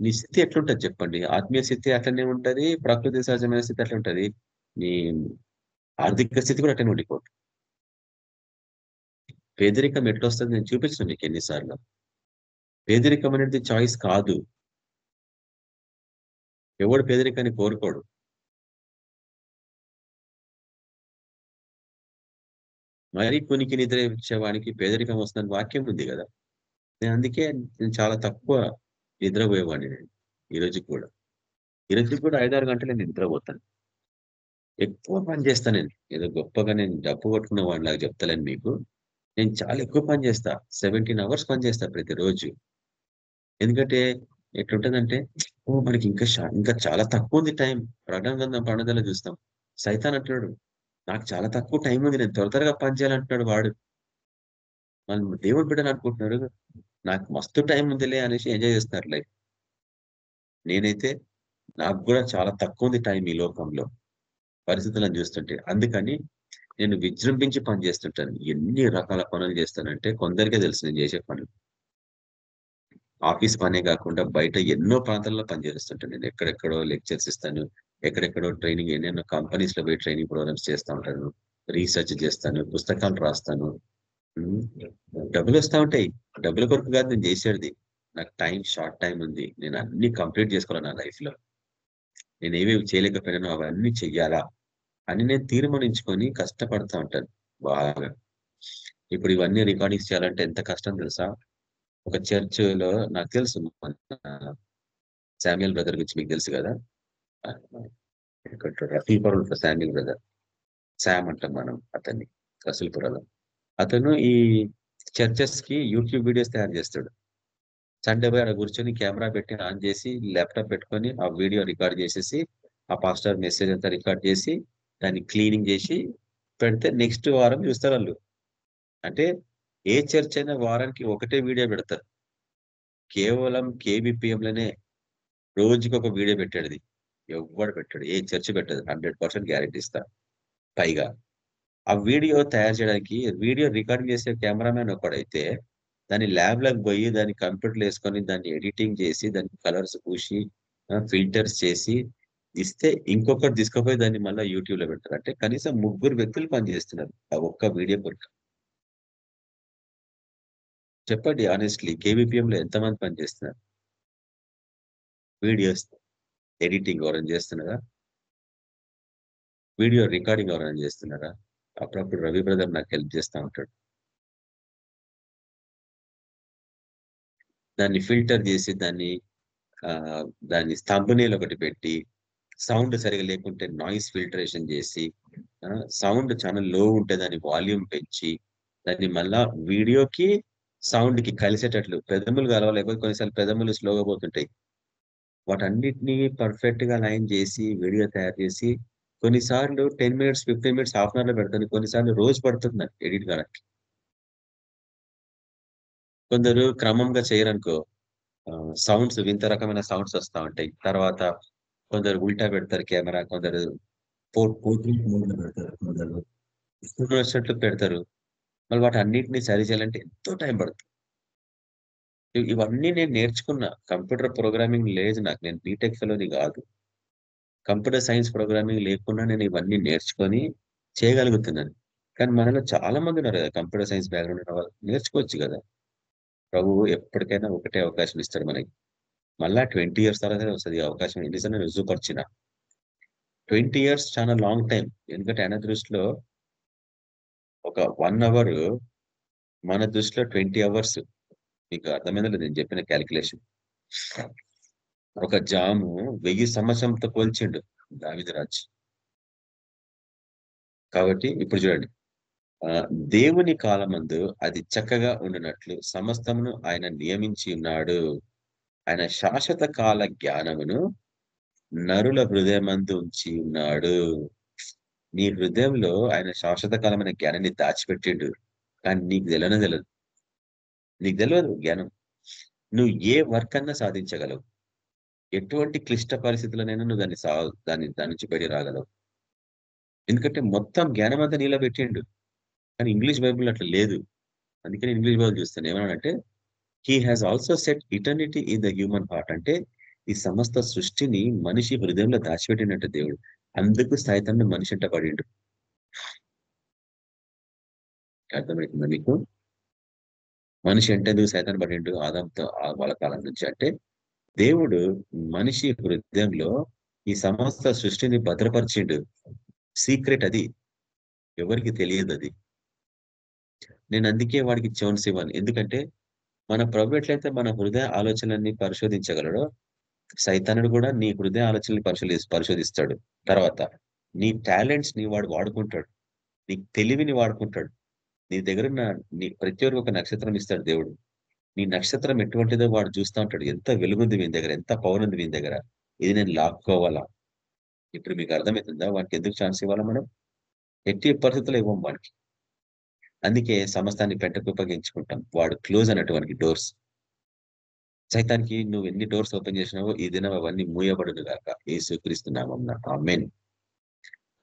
నీ స్థితి ఎట్లుంటది చెప్పండి. ఆత్మీయ స్థితి అట్లనే ఉంటది ప్రకృతి సహజమైన స్థితి అట్లా ఉంటది. నీ ఆర్థిక స్థితి కూడా అట్లనే ఉండిపోతుంది పేదరికం ఎట్లొస్తుంది నేను చూపించిన మీకు ఎన్నిసార్లు. పేదరికం అనేది చాయిస్ కాదు. ఎవడు పేదరికాన్ని కోరుకోడు. మరి కొనికి నిద్ర ఇచ్చేవానికి పేదరికం వస్తుందని వాక్యం ఉంది కదా. నేను అందుకే నేను చాలా తక్కువ నిద్రపోయేవాడిని నేను. ఈరోజు కూడా. ఈరోజు కూడా ఐదారు గంటలు నేను నిద్రపోతాను. ఎక్కువ పని చేస్తాను నేను. ఏదో గొప్పగా నేను డబ్బు కొట్టుకున్న వాడిని లాగా చెప్తాను మీకు. నేను చాలా ఎక్కువ పని చేస్తా. సెవెంటీన్ అవర్స్ పని చేస్తా ప్రతిరోజు. ఎందుకంటే ఎట్లుంటుందంటే ఓ మనకి ఇంకా ఇంకా చాలా తక్కువ ఉంది టైం. ప్రకటన పండుగలో చూస్తాం. సైతాన్ అంటున్నాడు నాకు చాలా తక్కువ టైం ఉంది. నేను త్వర త్వరగా పని చేయాలంటున్నాడు వాడు. వాళ్ళు దేవుడు బిడ్డలు అనుకుంటున్నారు నాకు మస్తు టైం ఉందిలే అనేసి ఎంజాయ్ చేస్తున్నారు లైఫ్ నేనైతే నాకు కూడా చాలా తక్కువ ఉంది టైం ఈ లోకంలో. పరిస్థితులను చూస్తుంటే. అందుకని నేను విజృంభించి పని చేస్తుంటాను. ఎన్ని రకాల పనులు చేస్తానంటే కొందరికే తెలుసు నేను చేసే పనులు. ఆఫీస్ పనే కాకుండా బయట ఎన్నో ప్రాంతాల్లో పనిచేస్తుంటాను నేను ఎక్కడెక్కడో లెక్చర్స్ ఇస్తాను. ఎక్కడెక్కడో ట్రైనింగ్ ఎన్నెన్నో కంపెనీస్లో పోయి ట్రైనింగ్ ప్రోగ్రామ్స్ చేస్తూ ఉంటాను. రీసెర్చ్ చేస్తాను. పుస్తకాలు రాస్తాను. డబ్బులు వస్తూ ఉంటాయి. డబ్బుల కొరకు కాదు నేను చేసేది. నాకు టైం షార్ట్ టైం ఉంది. నేను అన్ని కంప్లీట్ చేసుకోవాలి నా లైఫ్లో. నేను ఏమేమి చేయలేకపోయినానో అవన్నీ చెయ్యాలా అని నేను తీర్మానించుకొని కష్టపడతా ఉంటాను బాగా. ఇప్పుడు ఇవన్నీ రికార్డింగ్స్ చేయాలంటే ఎంత కష్టం తెలుసా? ఒక చర్చ్లో నాకు తెలుసు శామ్యుల్ బ్రదర్ గురించి మీకు తెలుసు కదా? రఫీపురం శామ్యుల్ బ్రదర్. శామ్ అంటాం మనం అతన్ని. రసూల్పురంలో అతను ఈ చర్చెస్కి యూట్యూబ్ వీడియోస్ తయారు చేస్తాడు. సండే పోయి అక్కడ కూర్చొని కెమెరా పెట్టి ఆన్ చేసి ల్యాప్టాప్ పెట్టుకొని ఆ వీడియో రికార్డ్ చేసేసి ఆ పాస్టర్ మెసేజ్ అంతా రికార్డ్ చేసి దాన్ని క్లీనింగ్ చేసి పెడితే నెక్స్ట్ వారం చూస్తారు వాళ్ళు. అంటే ఏ చర్చ్ అయినా వారానికి ఒకటే వీడియో పెడతారు. కేవలం కేబిపిఎంలనే లోనే రోజుకి ఒక వీడియో పెట్టాడు ఎవడు పెట్టాడు? ఏ చర్చ్ పెట్టదు? హండ్రెడ్ పర్సెంట్ గ్యారెంటీ ఇస్తా. పైగా. ఆ వీడియో తయారు చేయడానికి వీడియో రికార్డింగ్ చేసే కెమెరామెన్ ఒకడైతే దాన్ని ల్యాబ్లకు పోయి దాన్ని కంప్యూటర్లు వేసుకొని దాన్ని ఎడిటింగ్ చేసి దానికి కలర్స్ పూసి ఫిల్టర్స్ చేసి ఇస్తే ఇంకొకటి తీసుకుపోయి దాన్ని మళ్ళీ యూట్యూబ్లో పెడతారు. అంటే కనీసం ముగ్గురు వ్యక్తులు పనిచేస్తున్నారు ఆ ఒక్క వీడియో కొరకు. చెప్పండి ఆనెస్ట్లీ కేవీపీఎం లో ఎంతమంది పనిచేస్తున్నారు వీడియోస్ ఎడిటింగ్ ఎవరైనా చేస్తున్నారా? వీడియో రికార్డింగ్ ఎవరైనా చేస్తున్నారా? అప్పుడప్పుడు రవి బ్రదర్ నాకు హెల్ప్ చేస్తూ ఉంటాడు. దాన్ని ఫిల్టర్ చేసి దాన్ని దాన్ని స్తంభనేలు ఒకటి పెట్టి సౌండ్ సరిగా లేకుంటే నాయిస్ ఫిల్టరేషన్ చేసి సౌండ్ చాలా లో ఉంటే దాని వాల్యూమ్ పెంచి దాన్ని మళ్ళా వీడియోకి సౌండ్కి కలిసేటట్లు పెదములు కలవలేకపోతే కొన్నిసార్లు ప్రథములు స్లోగా పోతుంటాయి. వాటన్నిటిని పర్ఫెక్ట్గా లైన్ చేసి వీడియో తయారు చేసి కొన్నిసార్లు ten minutes fifteen minutes half అన్లో పెడతాను. కొన్నిసార్లు రోజు పడుతుంది నాకు ఎడిట్ కావడానికి. కొందరు క్రమంగా చేయరనుకో సౌండ్స్ వింత రకమైన సౌండ్స్ వస్తూ ఉంటాయి. తర్వాత కొందరు ఉల్టా పెడతారు కెమెరా కొందరు పోర్ట్రేట్ మోడ్లో పెడతారు కొందరు. ఇష్టం వచ్చినట్లు పెడతారు. మళ్ళీ వాటి అన్నిటిని సరి చేయాలంటే ఎంతో టైం పడుతుంది. ఇవన్నీ నేను నేర్చుకున్నా. కంప్యూటర్ ప్రోగ్రామింగ్ లేదు నాకు. నేను బీటెక్ ఫెలోని కాదు. కంప్యూటర్ సైన్స్ ప్రోగ్రామింగ్ లేకుండా నేను ఇవన్నీ నేర్చుకొని చేయగలుగుతున్నాను. కానీ మనలో చాలా మంది ఉన్నారు కదా కంప్యూటర్ సైన్స్ బ్యాక్గ్రౌండ్ ఉన్న వాళ్ళు. నేర్చుకోవచ్చు కదా. ప్రభువు ఎప్పటికైనా ఒకటే అవకాశం ఇస్తాడు మనకి. మళ్ళా ట్వంటీ ఇయర్స్ తర్వాత వస్తుంది అవకాశం అవకాశం. ఎన్నిసార్లు రుజువుపరిచిన. ట్వంటీ ఇయర్స్ చాలా లాంగ్ టైం ఎందుకంటే ఆయన దృష్టిలో ఒక వన్ అవర్ మన దృష్టిలో ట్వంటీ అవర్స్. మీకు అర్థమైందో నేను చెప్పిన క్యాలిక్యులేషన్. ఒక జాము వెయ్యి సంవత్సరంతో పోల్చిండు దావిదరాజ్. కాబట్టి ఇప్పుడు చూడండి. ఆ, దేవుని కాలమందు అది చక్కగా ఉండినట్లు సమస్తమును ఆయన నియమించి ఉన్నాడు. ఆయన శాశ్వత కాల జ్ఞానమును నరుల హృదయమందు ఉంచి ఉన్నాడు. నీ హృదయంలో ఆయన శాశ్వత కాలమైన జ్ఞానాన్ని దాచిపెట్టిండు. కానీ నీకు తెలియనే తెలియదు. నీకు తెలియదు జ్ఞానం. నువ్వు ఏ వర్క్ అన్నా సాధించగలవు. ఎటువంటి క్లిష్ట పరిస్థితులనైనా నువ్వు దాన్ని సా దాన్ని దాని నుంచి బయట రాగలవు ఎందుకంటే మొత్తం జ్ఞానం అంతా నీలో పెట్టిండు. కానీ ఇంగ్లీష్ బైబుల్ అట్లా లేదు. అందుకని ఇంగ్లీష్ బైబుల్ చూస్తాను. ఏమన్నాడంటే he has also set eternity in the human heart అంటే ఈ సమస్త సృష్టిని మనిషి హృదయంలో దాచిపెట్టినట్టు దేవుడు. అందుకు సైతాన్ని మనిషి అంట పడిండు. అర్థమవుతుందా మీకు? మనిషి అంటే ఎందుకు సైతాన్ని పడిండు? ఆదంతో వాళ్ళ కాలం నుంచి అంటే దేవుడు మనిషి హృదయంలో ఈ సమస్త సృష్టిని భద్రపరిచిండు. సీక్రెట్ అది. ఎవరికి తెలియదు అది. నేను అందుకే వాడికి చోన్స్ ఇవ్వను. ఎందుకంటే మన ప్రభు ఎట్లయితే మన హృదయ ఆలోచనల్ని పరిశోధించగలడో సైతానుడు కూడా నీ హృదయ ఆలోచనని పరిశోధి పరిశోధిస్తాడు. తర్వాత నీ టాలెంట్స్ని వాడు వాడుకుంటాడు. నీ తెలివిని వాడుకుంటాడు. నీ దగ్గర నీ ప్రతి ఒక్క ఒక నక్షత్రం ఇస్తాడు దేవుడు. నీ నక్షత్రం ఎటువంటిదో వాడు చూస్తూ ఉంటాడు. ఎంత వెలుగుంది వీని దగ్గర ఎంత పవర్ ఉంది వీని దగ్గర. ఇది నేను లాక్కోవాలా? ఇప్పుడు మీకు అర్థమవుతుందా వానికి ఎందుకు ఛాన్స్ ఇవ్వాలా మనం? ఎట్టి పరిస్థితుల్లో ఇవ్వం వానికి అందుకే సమస్తాన్ని పెంటకు ఉపయోగించుకుంటాం వాడు క్లోజ్ అన్నటువంటి డోర్స్. సైతానికి నువ్వు ఎన్ని డోర్స్ ఓపెన్ చేసినావో ఈ దినం అవన్నీ మూయబడును గాక. యేసుక్రీస్తు నామం ఆమెన్.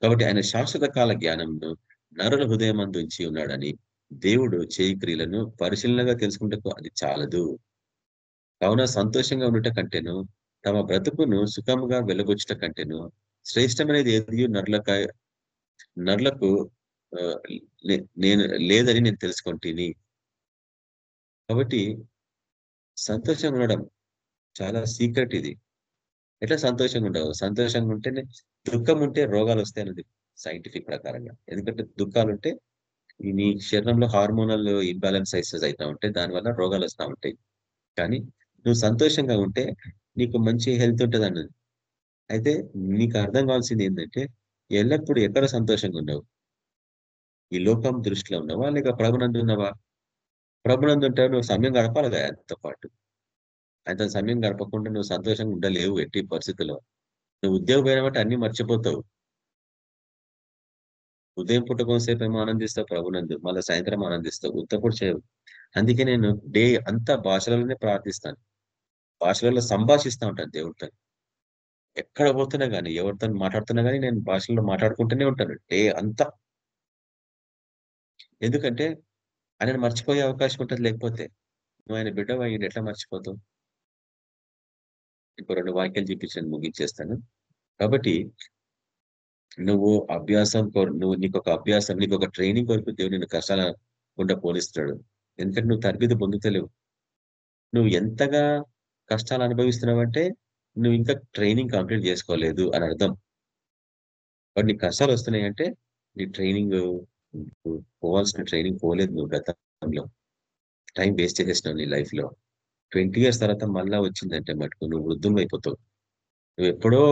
కాబట్టి ఆయన శాశ్వత కాల జ్ఞానంను నరుల హృదయం ఉంచి ఉన్నాడని దేవుడు చేయి క్రియలను పరిశీలనగా తెలుసుకుంటకు అది చాలదు. కావున సంతోషంగా ఉండట కంటేను తమ బ్రతుకును సుఖముగా వెలుగొచ్చట కంటేను శ్రేష్టమైనది ఏది? నరులక నరులకు నేను లేదని నేను తెలుసుకుంటుని. కాబట్టి సంతోషంగా ఉండడం చాలా సీక్రెట్ ఇది. ఎట్లా సంతోషంగా ఉండవు? సంతోషంగా ఉంటేనే దుఃఖం ఉంటే రోగాలు వస్తాయి అన్నది సైంటిఫిక్ ప్రకారంగా. ఎందుకంటే దుఃఖాలు ఉంటే నీ శరీరంలో హార్మోనల్ ఇంబ్యాలెన్స్ సైజెస్ అవుతా ఉంటాయి దానివల్ల రోగాలు వస్తూ ఉంటాయి. కానీ నువ్వు సంతోషంగా ఉంటే నీకు మంచి హెల్త్ ఉంటుంది అన్నది. అయితే నీకు అర్థం కావాల్సింది ఏంటంటే ఎల్లప్పుడూ ఎక్కడ సంతోషంగా ఉన్నావు ఈ లోకం దృష్టిలో ఉన్నావా లేక ప్రభునందు ఉన్నావా? ప్రభునందు ఉంటే నువ్వు సమయం గడపాలి కదా ఆయనతో పాటు. ఆయనతో సమయం గడపకుండా నువ్వు సంతోషంగా ఉండలేవు ఎట్టి పరిస్థితుల్లో. నువ్వు ఉద్యోగం పోయినామంటే అన్ని మర్చిపోతావు. ఉదయం పూట కొంతసేపు ఏమో ఆనందిస్తావు ప్రభునందు మళ్ళీ సాయంత్రం ఆనందిస్తావు ఉత్తప్పుడు చేయవు. అందుకే నేను డే అంతా భాషలలోనే ప్రార్థిస్తాను. భాషలలో సంభాషిస్తూ ఉంటాను దేవుడితో. ఎక్కడ పోతున్నా కానీ ఎవరితో మాట్లాడుతున్నా కానీ నేను భాషల్లో మాట్లాడుకుంటూనే ఉంటాను డే అంతా. ఎందుకంటే ఆయన మర్చిపోయే అవకాశం ఉంటుంది లేకపోతే. నువ్వు ఆయన బిడ్డ ఆయన ఎట్లా మర్చిపోతావు? ఇప్పుడు రెండు వాక్యాలు చూపించాను ముగించేస్తాను. కాబట్టి నువ్వు అభ్యాసం కోరు నువ్వు నీకు ఒక అభ్యాసం నీకు ఒక ట్రైనింగ్ కొరకు దేవుడు నిన్ను కష్టాల గుండా పోలిస్తున్నాడు ఎందుకంటే నువ్వు తరబిది పొందుతలేవు. నువ్వు ఎంతగా కష్టాలు అనుభవిస్తున్నావంటే నువ్వు ఇంకా ట్రైనింగ్ కంప్లీట్ చేసుకోలేదు అని అర్థం. బట్ నీకు కష్టాలు వస్తున్నాయి అంటే నీ ట్రైనింగ్ పోవాల్సిన ట్రైనింగ్ పోలేదు నువ్వు గతంలో. టైం వేస్ట్ చేసేసినావు నీ లైఫ్లో ట్వంటీ ఇయర్స్ తర్వాత మళ్ళా వచ్చిందంటే మటుకు నువ్వు వృద్ధులు అయిపోతావు నువ్వు ఎప్పుడో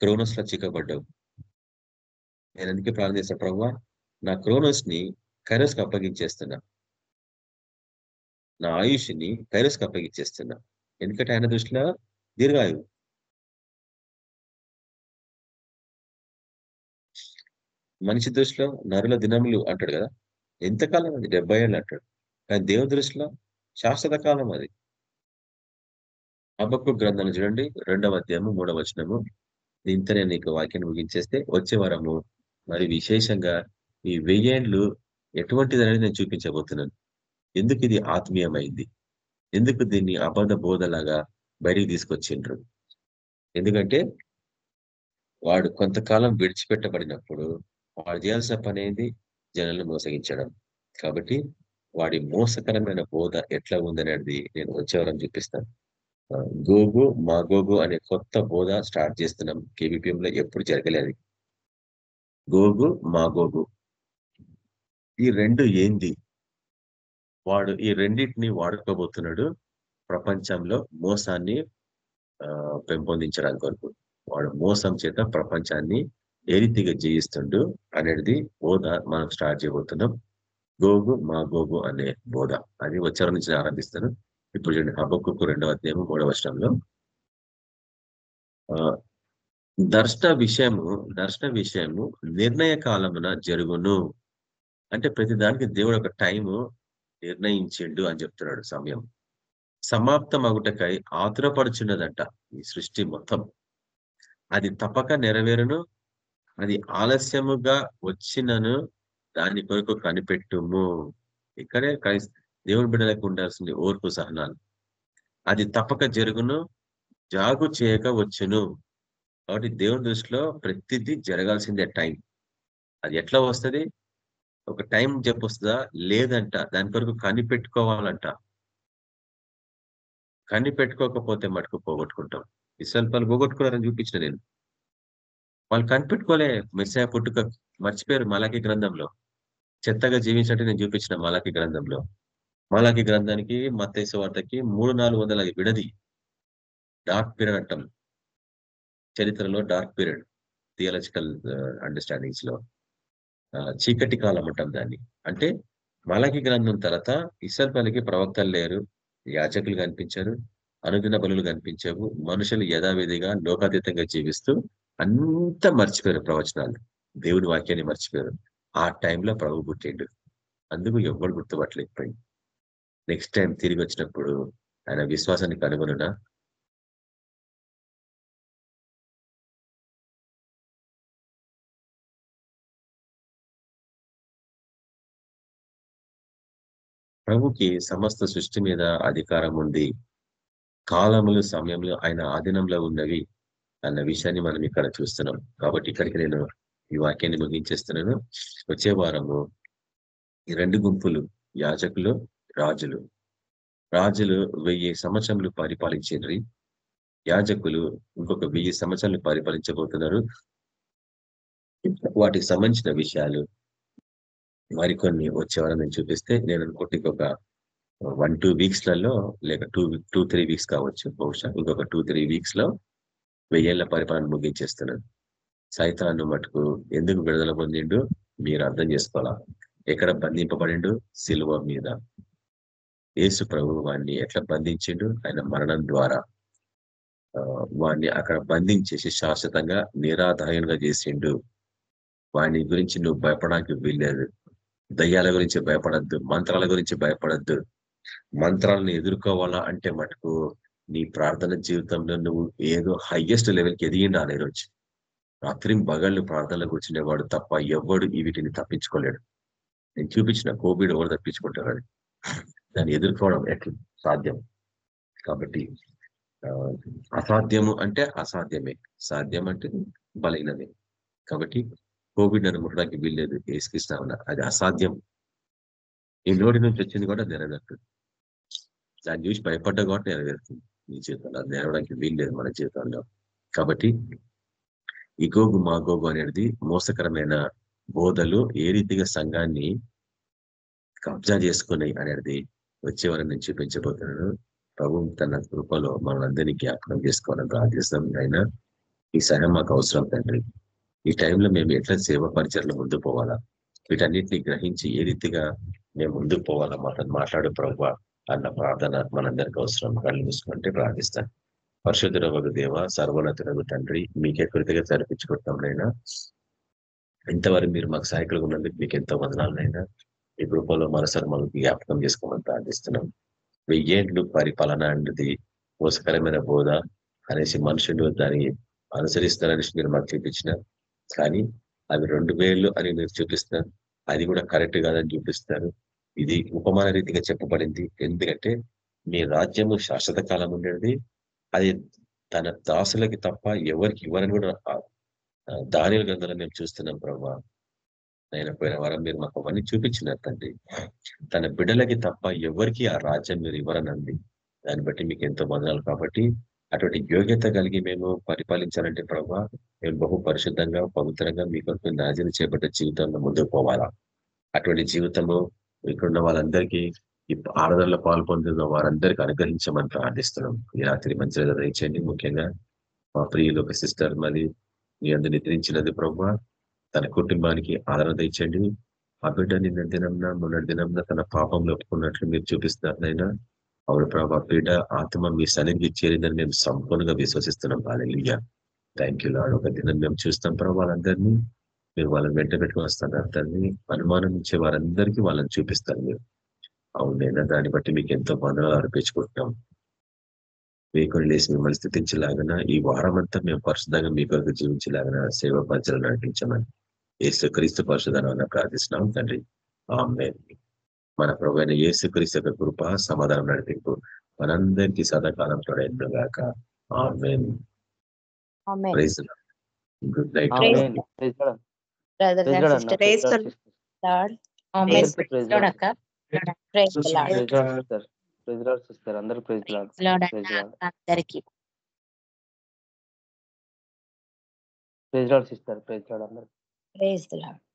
క్రోనస్లో చిక్కబడ్డావు. నేను అందుకే ప్రార్థన చేశాను ప్రభు నా క్రోనోస్ని కైరస్కి అప్పగించేస్తున్నా. నా ఆయుష్ని కైరస్కి అప్పగించేస్తున్నా. ఎందుకంటే ఆయన దృష్టిలో దీర్ఘాయువు. మనిషి దృష్టిలో నరుల దినములు అంటాడు కదా. ఎంతకాలం అది? డెబ్బై ఏళ్ళు అంటాడు. కానీ దేవుని దృష్టిలో శాశ్వత కాలం అది. అబ్బకు గ్రంథాలు చూడండి రెండవ అధ్యాయము మూడవ వచనము. దీంతో నేను నీకు వాక్యాన్ని ముగించేస్తే వచ్చే వారము మరి విశేషంగా ఈ వెయ్యేండ్లు ఎటువంటిదనేది నేను చూపించబోతున్నాను. ఎందుకు ఇది ఆత్మీయమైంది? ఎందుకు దీన్ని అబద్ధ బోధలాగా బయటికి తీసుకొచ్చిండ్రు? ఎందుకంటే వాడు కొంతకాలం విడిచిపెట్టబడినప్పుడు వాడు చేయాల్సిన పని ఏంది? జనాలను మోసగించడం. కాబట్టి వాడి మోసకరమైన బోధ ఎట్లా ఉందనేది నేను వచ్చేవరం చూపిస్తాను. గోగు మా గోగు అనే కొత్త బోధ స్టార్ట్ చేస్తున్నాం. KBPM లో ఎప్పుడు జరగలేదు గోగు మా గోగు. ఈ రెండు ఏంది? వాడు ఈ రెండింటిని వాడుకోబోతున్నాడు ప్రపంచంలో మోసాన్ని ఆ పెంపొందించడానికి వరకు. వాడు మోసం చేత ప్రపంచాన్ని ఏ రీతిగా జయిస్తుండు అనేది బోధ మనం స్టార్ట్ చేయబోతున్నాం. గోగు మా గోగు అనే బోధ అది వచ్చారు నుంచి నేను ఆరంభిస్తాను. ఇప్పుడు చూడండి హబ్బకు రెండవ అధ్యాయము మూడవ అష్టంలో ఆ దర్శన విషయము దర్శన విషయము నిర్ణయ కాలమున జరుగును. అంటే ప్రతి దానికి దేవుడు ఒక టైము నిర్ణయించిండు అని చెప్తున్నాడు సమయం. సమాప్తం అగుటకై ఆతురపడుచున్నదంట ఈ సృష్టి మొత్తం. అది తప్పక నెరవేరును అది ఆలస్యముగా వచ్చినను దాని కొరకు కనిపెట్టుము. ఇక్కడే క్రైస్త దేవుని బిడ్డలకు ఉండాల్సింది ఓర్పు సహనాలు. అది తప్పక జరుగును జాగు చేయక వచ్చును. కాబట్టి దేవుని దృష్టిలో ప్రతిదీ జరగాల్సిందే టైం. అది ఎట్లా వస్తుంది? ఒక టైం చెప్పొస్తుందా లేదంట. దాని కొరకు కనిపెట్టుకోవాలంట. కనిపెట్టుకోకపోతే మటుకు పోగొట్టుకుంటాం. ఇస్రాయల్ పలు పోగొట్టుకున్నారని చూపించిన నేను. వాళ్ళు కనిపెట్టుకోలే. మెస్సా పుట్టుక మర్చిపోయారు మలాకి గ్రంథంలో. చెత్తగా జీవించినట్టు నేను చూపించిన మలాకి గ్రంథంలో. మాలాకి గ్రంథానికి మత్తైసు వార్తకి మూడు నాలుగు వందల విడది. డార్క్ పీరియడ్ అంటాం. చరిత్రలో డార్క్ పీరియడ్ థియాలజికల్ అండర్స్టాండింగ్స్లో. చీకటి కాలం అంటాం దాన్ని. అంటే మాలాకి గ్రంథం తర్వాత ఇసల్ పలికి ప్రవక్తలు లేరు యాచకులు కనిపించారు అనుదిన బలులు కనిపించవు మనుషులు యథావిధిగా లోకాతీతంగా జీవిస్తూ అంతా మర్చిపోయారు ప్రవచనాలు. దేవుని వాక్యాన్ని మర్చిపోయారు. ఆ టైంలో ప్రభు పుట్టిండు. అందుకు ఎవరు గుర్తుపట్టలేకపోయింది నెక్స్ట్ టైం తిరిగి వచ్చినప్పుడు ఆయన విశ్వాసాన్ని కనుగొనునా ప్రభుకి సమస్త సృష్టి మీద అధికారం ఉంది. కాలములు సమయంలో ఆయన ఆధీనంలో ఉన్నవి అన్న విషయాన్ని మనం ఇక్కడ చూస్తున్నాం. కాబట్టి ఇక్కడికి నేను ఈ వాక్యాన్ని ముగించేస్తున్నాను. వచ్చే వారము ఈ రెండు గుంపులు యాజకులు రాజులు. రాజులు వెయ్యి సంవత్సరములు పరిపాలించిండ్రి యాజకులు ఇంకొక వెయ్యి సంవత్సరాలు పరిపాలించబోతున్నారు. వాటికి సంబంధించిన విషయాలు మరికొన్ని వచ్చేవారని నేను చూపిస్తే నేను అనుకుంటే ఇంకొక వన్ టూ వీక్స్లలో లేక టూ టూ త్రీ వీక్స్ కావచ్చు. బహుశా ఇంకొక టూ త్రీ వీక్స్లో వెయ్యేళ్ళ పరిపాలన ముగించేస్తున్నాను సైతాన్ని మటుకు ఎందుకు విడుదల పొందిండు? మీరు అర్థం చేసుకోవాలా? ఎక్కడ బంధింపబడిండు? సిలువ మీద. యేసు ప్రభు వాడిని ఎట్లా బంధించిండు? ఆయన మరణం ద్వారా వాడిని అక్కడ బంధించేసి శాశ్వతంగా నిరాధాయంగా చేసిండు. వాని గురించి నువ్వు భయపడడానికి వీల్లేదు. దయ్యాల గురించి భయపడద్దు మంత్రాల గురించి భయపడద్దు. మంత్రాలను ఎదుర్కోవాలా అంటే మటుకు నీ ప్రార్థన జీవితంలో నువ్వు ఏదో హయ్యెస్ట్ లెవెల్కి ఎదిగిండాలి ఈరోజు రాత్రి బగళ్ళు ప్రార్థనలో కూర్చునేవాడు తప్ప ఎవడు వీటిని తప్పించుకోలేడు. నేను చూపించిన కోవిడ్ ఎవరు తప్పించుకుంటారు అది? దాన్ని ఎదుర్కోవడం ఎట్లా? సాధ్యం. కాబట్టి అసాధ్యము అంటే అసాధ్యమే. సాధ్యం అంటే బలైనదే కాబట్టి కోవిడ్ అని ముట్టడానికి వీల్లేదు. ఏసుకిస్తా ఉన్నా అది అసాధ్యం. ఈ నోటి నుంచి వచ్చింది కూడా నెరవేరుతుంది దాన్ని చూసి భయపడ్డా కూడా నెరవేరుతుంది. నీ జీవితంలో అది నెరవడానికి వీల్లేదు మన జీవితంలో. కాబట్టి ఈ గోగు మా గోగు అనేది మోసకరమైన బోధలు ఏ రీతిగా సంఘాన్ని కబ్జా చేసుకున్నాయి అనేది వచ్చేవారని నేను చూపించబోతున్నాను ప్రభు తన కృపలో మనందరినీ జ్ఞాపకం చేసుకోవాలని ప్రార్థిస్తాం అయినా ఈ సహాయం మాకు అవసరం తండ్రి. ఈ టైంలో మేము ఎట్లా సేవ పరిచయలో ముందు పోవాలా? వీటన్నిటిని గ్రహించి ఏ రీతిగా మేము ముందుకు పోవాలా? మాతో మాట్లాడు ప్రభు అన్న ప్రార్థన మనందరికీ అవసరం. కళ్ళు మూసుకుంటే ప్రార్థిస్తాను పరిశుద్ధుల ఒక దేవ సర్వోన్నతులకు తండ్రి మీకే కృతిగా జరిపించుకుంటాంనైనా ఇంతవరకు మీరు మాకు సహాయకులుగా ఉన్నందుకు మీకు ఎంతో వదనాలనైనా ఈ కృపలో మరోసారి మనం జ్ఞాపకం చేసుకోమని ప్రార్థిస్తున్నాం. వెయ్యేండ్లు పరిపాలన అనేది మోసకరమైన బోధ అనేసి మనుషులు దాన్ని అనుసరిస్తారనేసి మీరు మాకు చూపించిన. కానీ అవి రెండు వేలు అని మీరు చూపిస్తున్నారు. అది కూడా కరెక్ట్ కాదని చూపిస్తారు ఇది ఉపమాన రీతిగా చెప్పబడింది. ఎందుకంటే మీ రాజ్యము శాశ్వత కాలం ఉండేది. అది తన దాసులకి తప్ప ఎవరికి ఇవ్వరని కూడా దానిల గ్రంథంలో మేము చూస్తున్నాం ప్రభావ నేను పోయిన వారం మీరు మాకు అవన్నీ చూపించినారు తండ్రి తన బిడ్డలకి తప్ప ఎవరికి ఆ రాజ్యం మీరు ఇవ్వరనండి. దాన్ని బట్టి మీకు ఎంతో బంధాలు కాబట్టి అటువంటి యోగ్యత కలిగి మేము పరిపాలించాలంటే ప్రభావ మేము బహు పరిశుద్ధంగా పవిత్రంగా మీ కొరకు నాజీలు చేపట్ట జీవితంలో ముందుకు పోవాలా? అటువంటి జీవితము ఇక్కడున్న వాళ్ళందరికీ ఈ ఆరాధనలో పాల్పొందిన వారందరికీ అనుగ్రహించమని ప్రార్థిస్తున్నాం. ఈ రాత్రి మంచిగా దయచేయండి. ముఖ్యంగా మా ప్రియులు ఒక సిస్టర్ మరి మీ అందరు నిద్రించినది ప్రభావ తన కుటుంబానికి ఆదరణ తెచ్చండి. ఆ బిడ్డ నిన్న దినంన మొన్నటి దినంన తన పాపంలో ఒప్పుకున్నట్లు మీరు చూపిస్తున్నారనైనా అవును ప్రభా బిడ్డ ఆత్మ మీ సన్నిధి చేరిందని మేము సంపూర్ణంగా విశ్వసిస్తున్నాం. బాలయ్య థ్యాంక్ యూ లాడ్ ఒక దినం మేము చూస్తాం ప్రభా వాళ్ళందరినీ. మీరు వాళ్ళని వెంట పెట్టుకుని వస్తాను అందరినీ అనుమానం ఇచ్చే వారందరికీ వాళ్ళని చూపిస్తారు మీరు అవునైనా దాన్ని బట్టి మీకు ఎంతో బంధనాలు అర్పించుకుంటున్నాం. మీకు లేసి మిమ్మల్ని స్థితించలాగన ఈ వారం అంతా మేము పరిశుద్ధంగా మీ కొరకు జీవించలాగన సేవ పంచాలను నడిపించమని. ఏసు క్రీస్తు పరిశుధానం ప్రార్థిస్తున్నాం తండ్రి. ఆమె మన ప్రభు అయిన ఏసు క్రీస్తు యొక్క కృప సమాధానం నడిపింపు మనందరికీ సదాకాలం తోడైందుగాక ఆమె good night. Praise praise Praise the Lord. Sister అందరూ praise Lord Praise the Lord.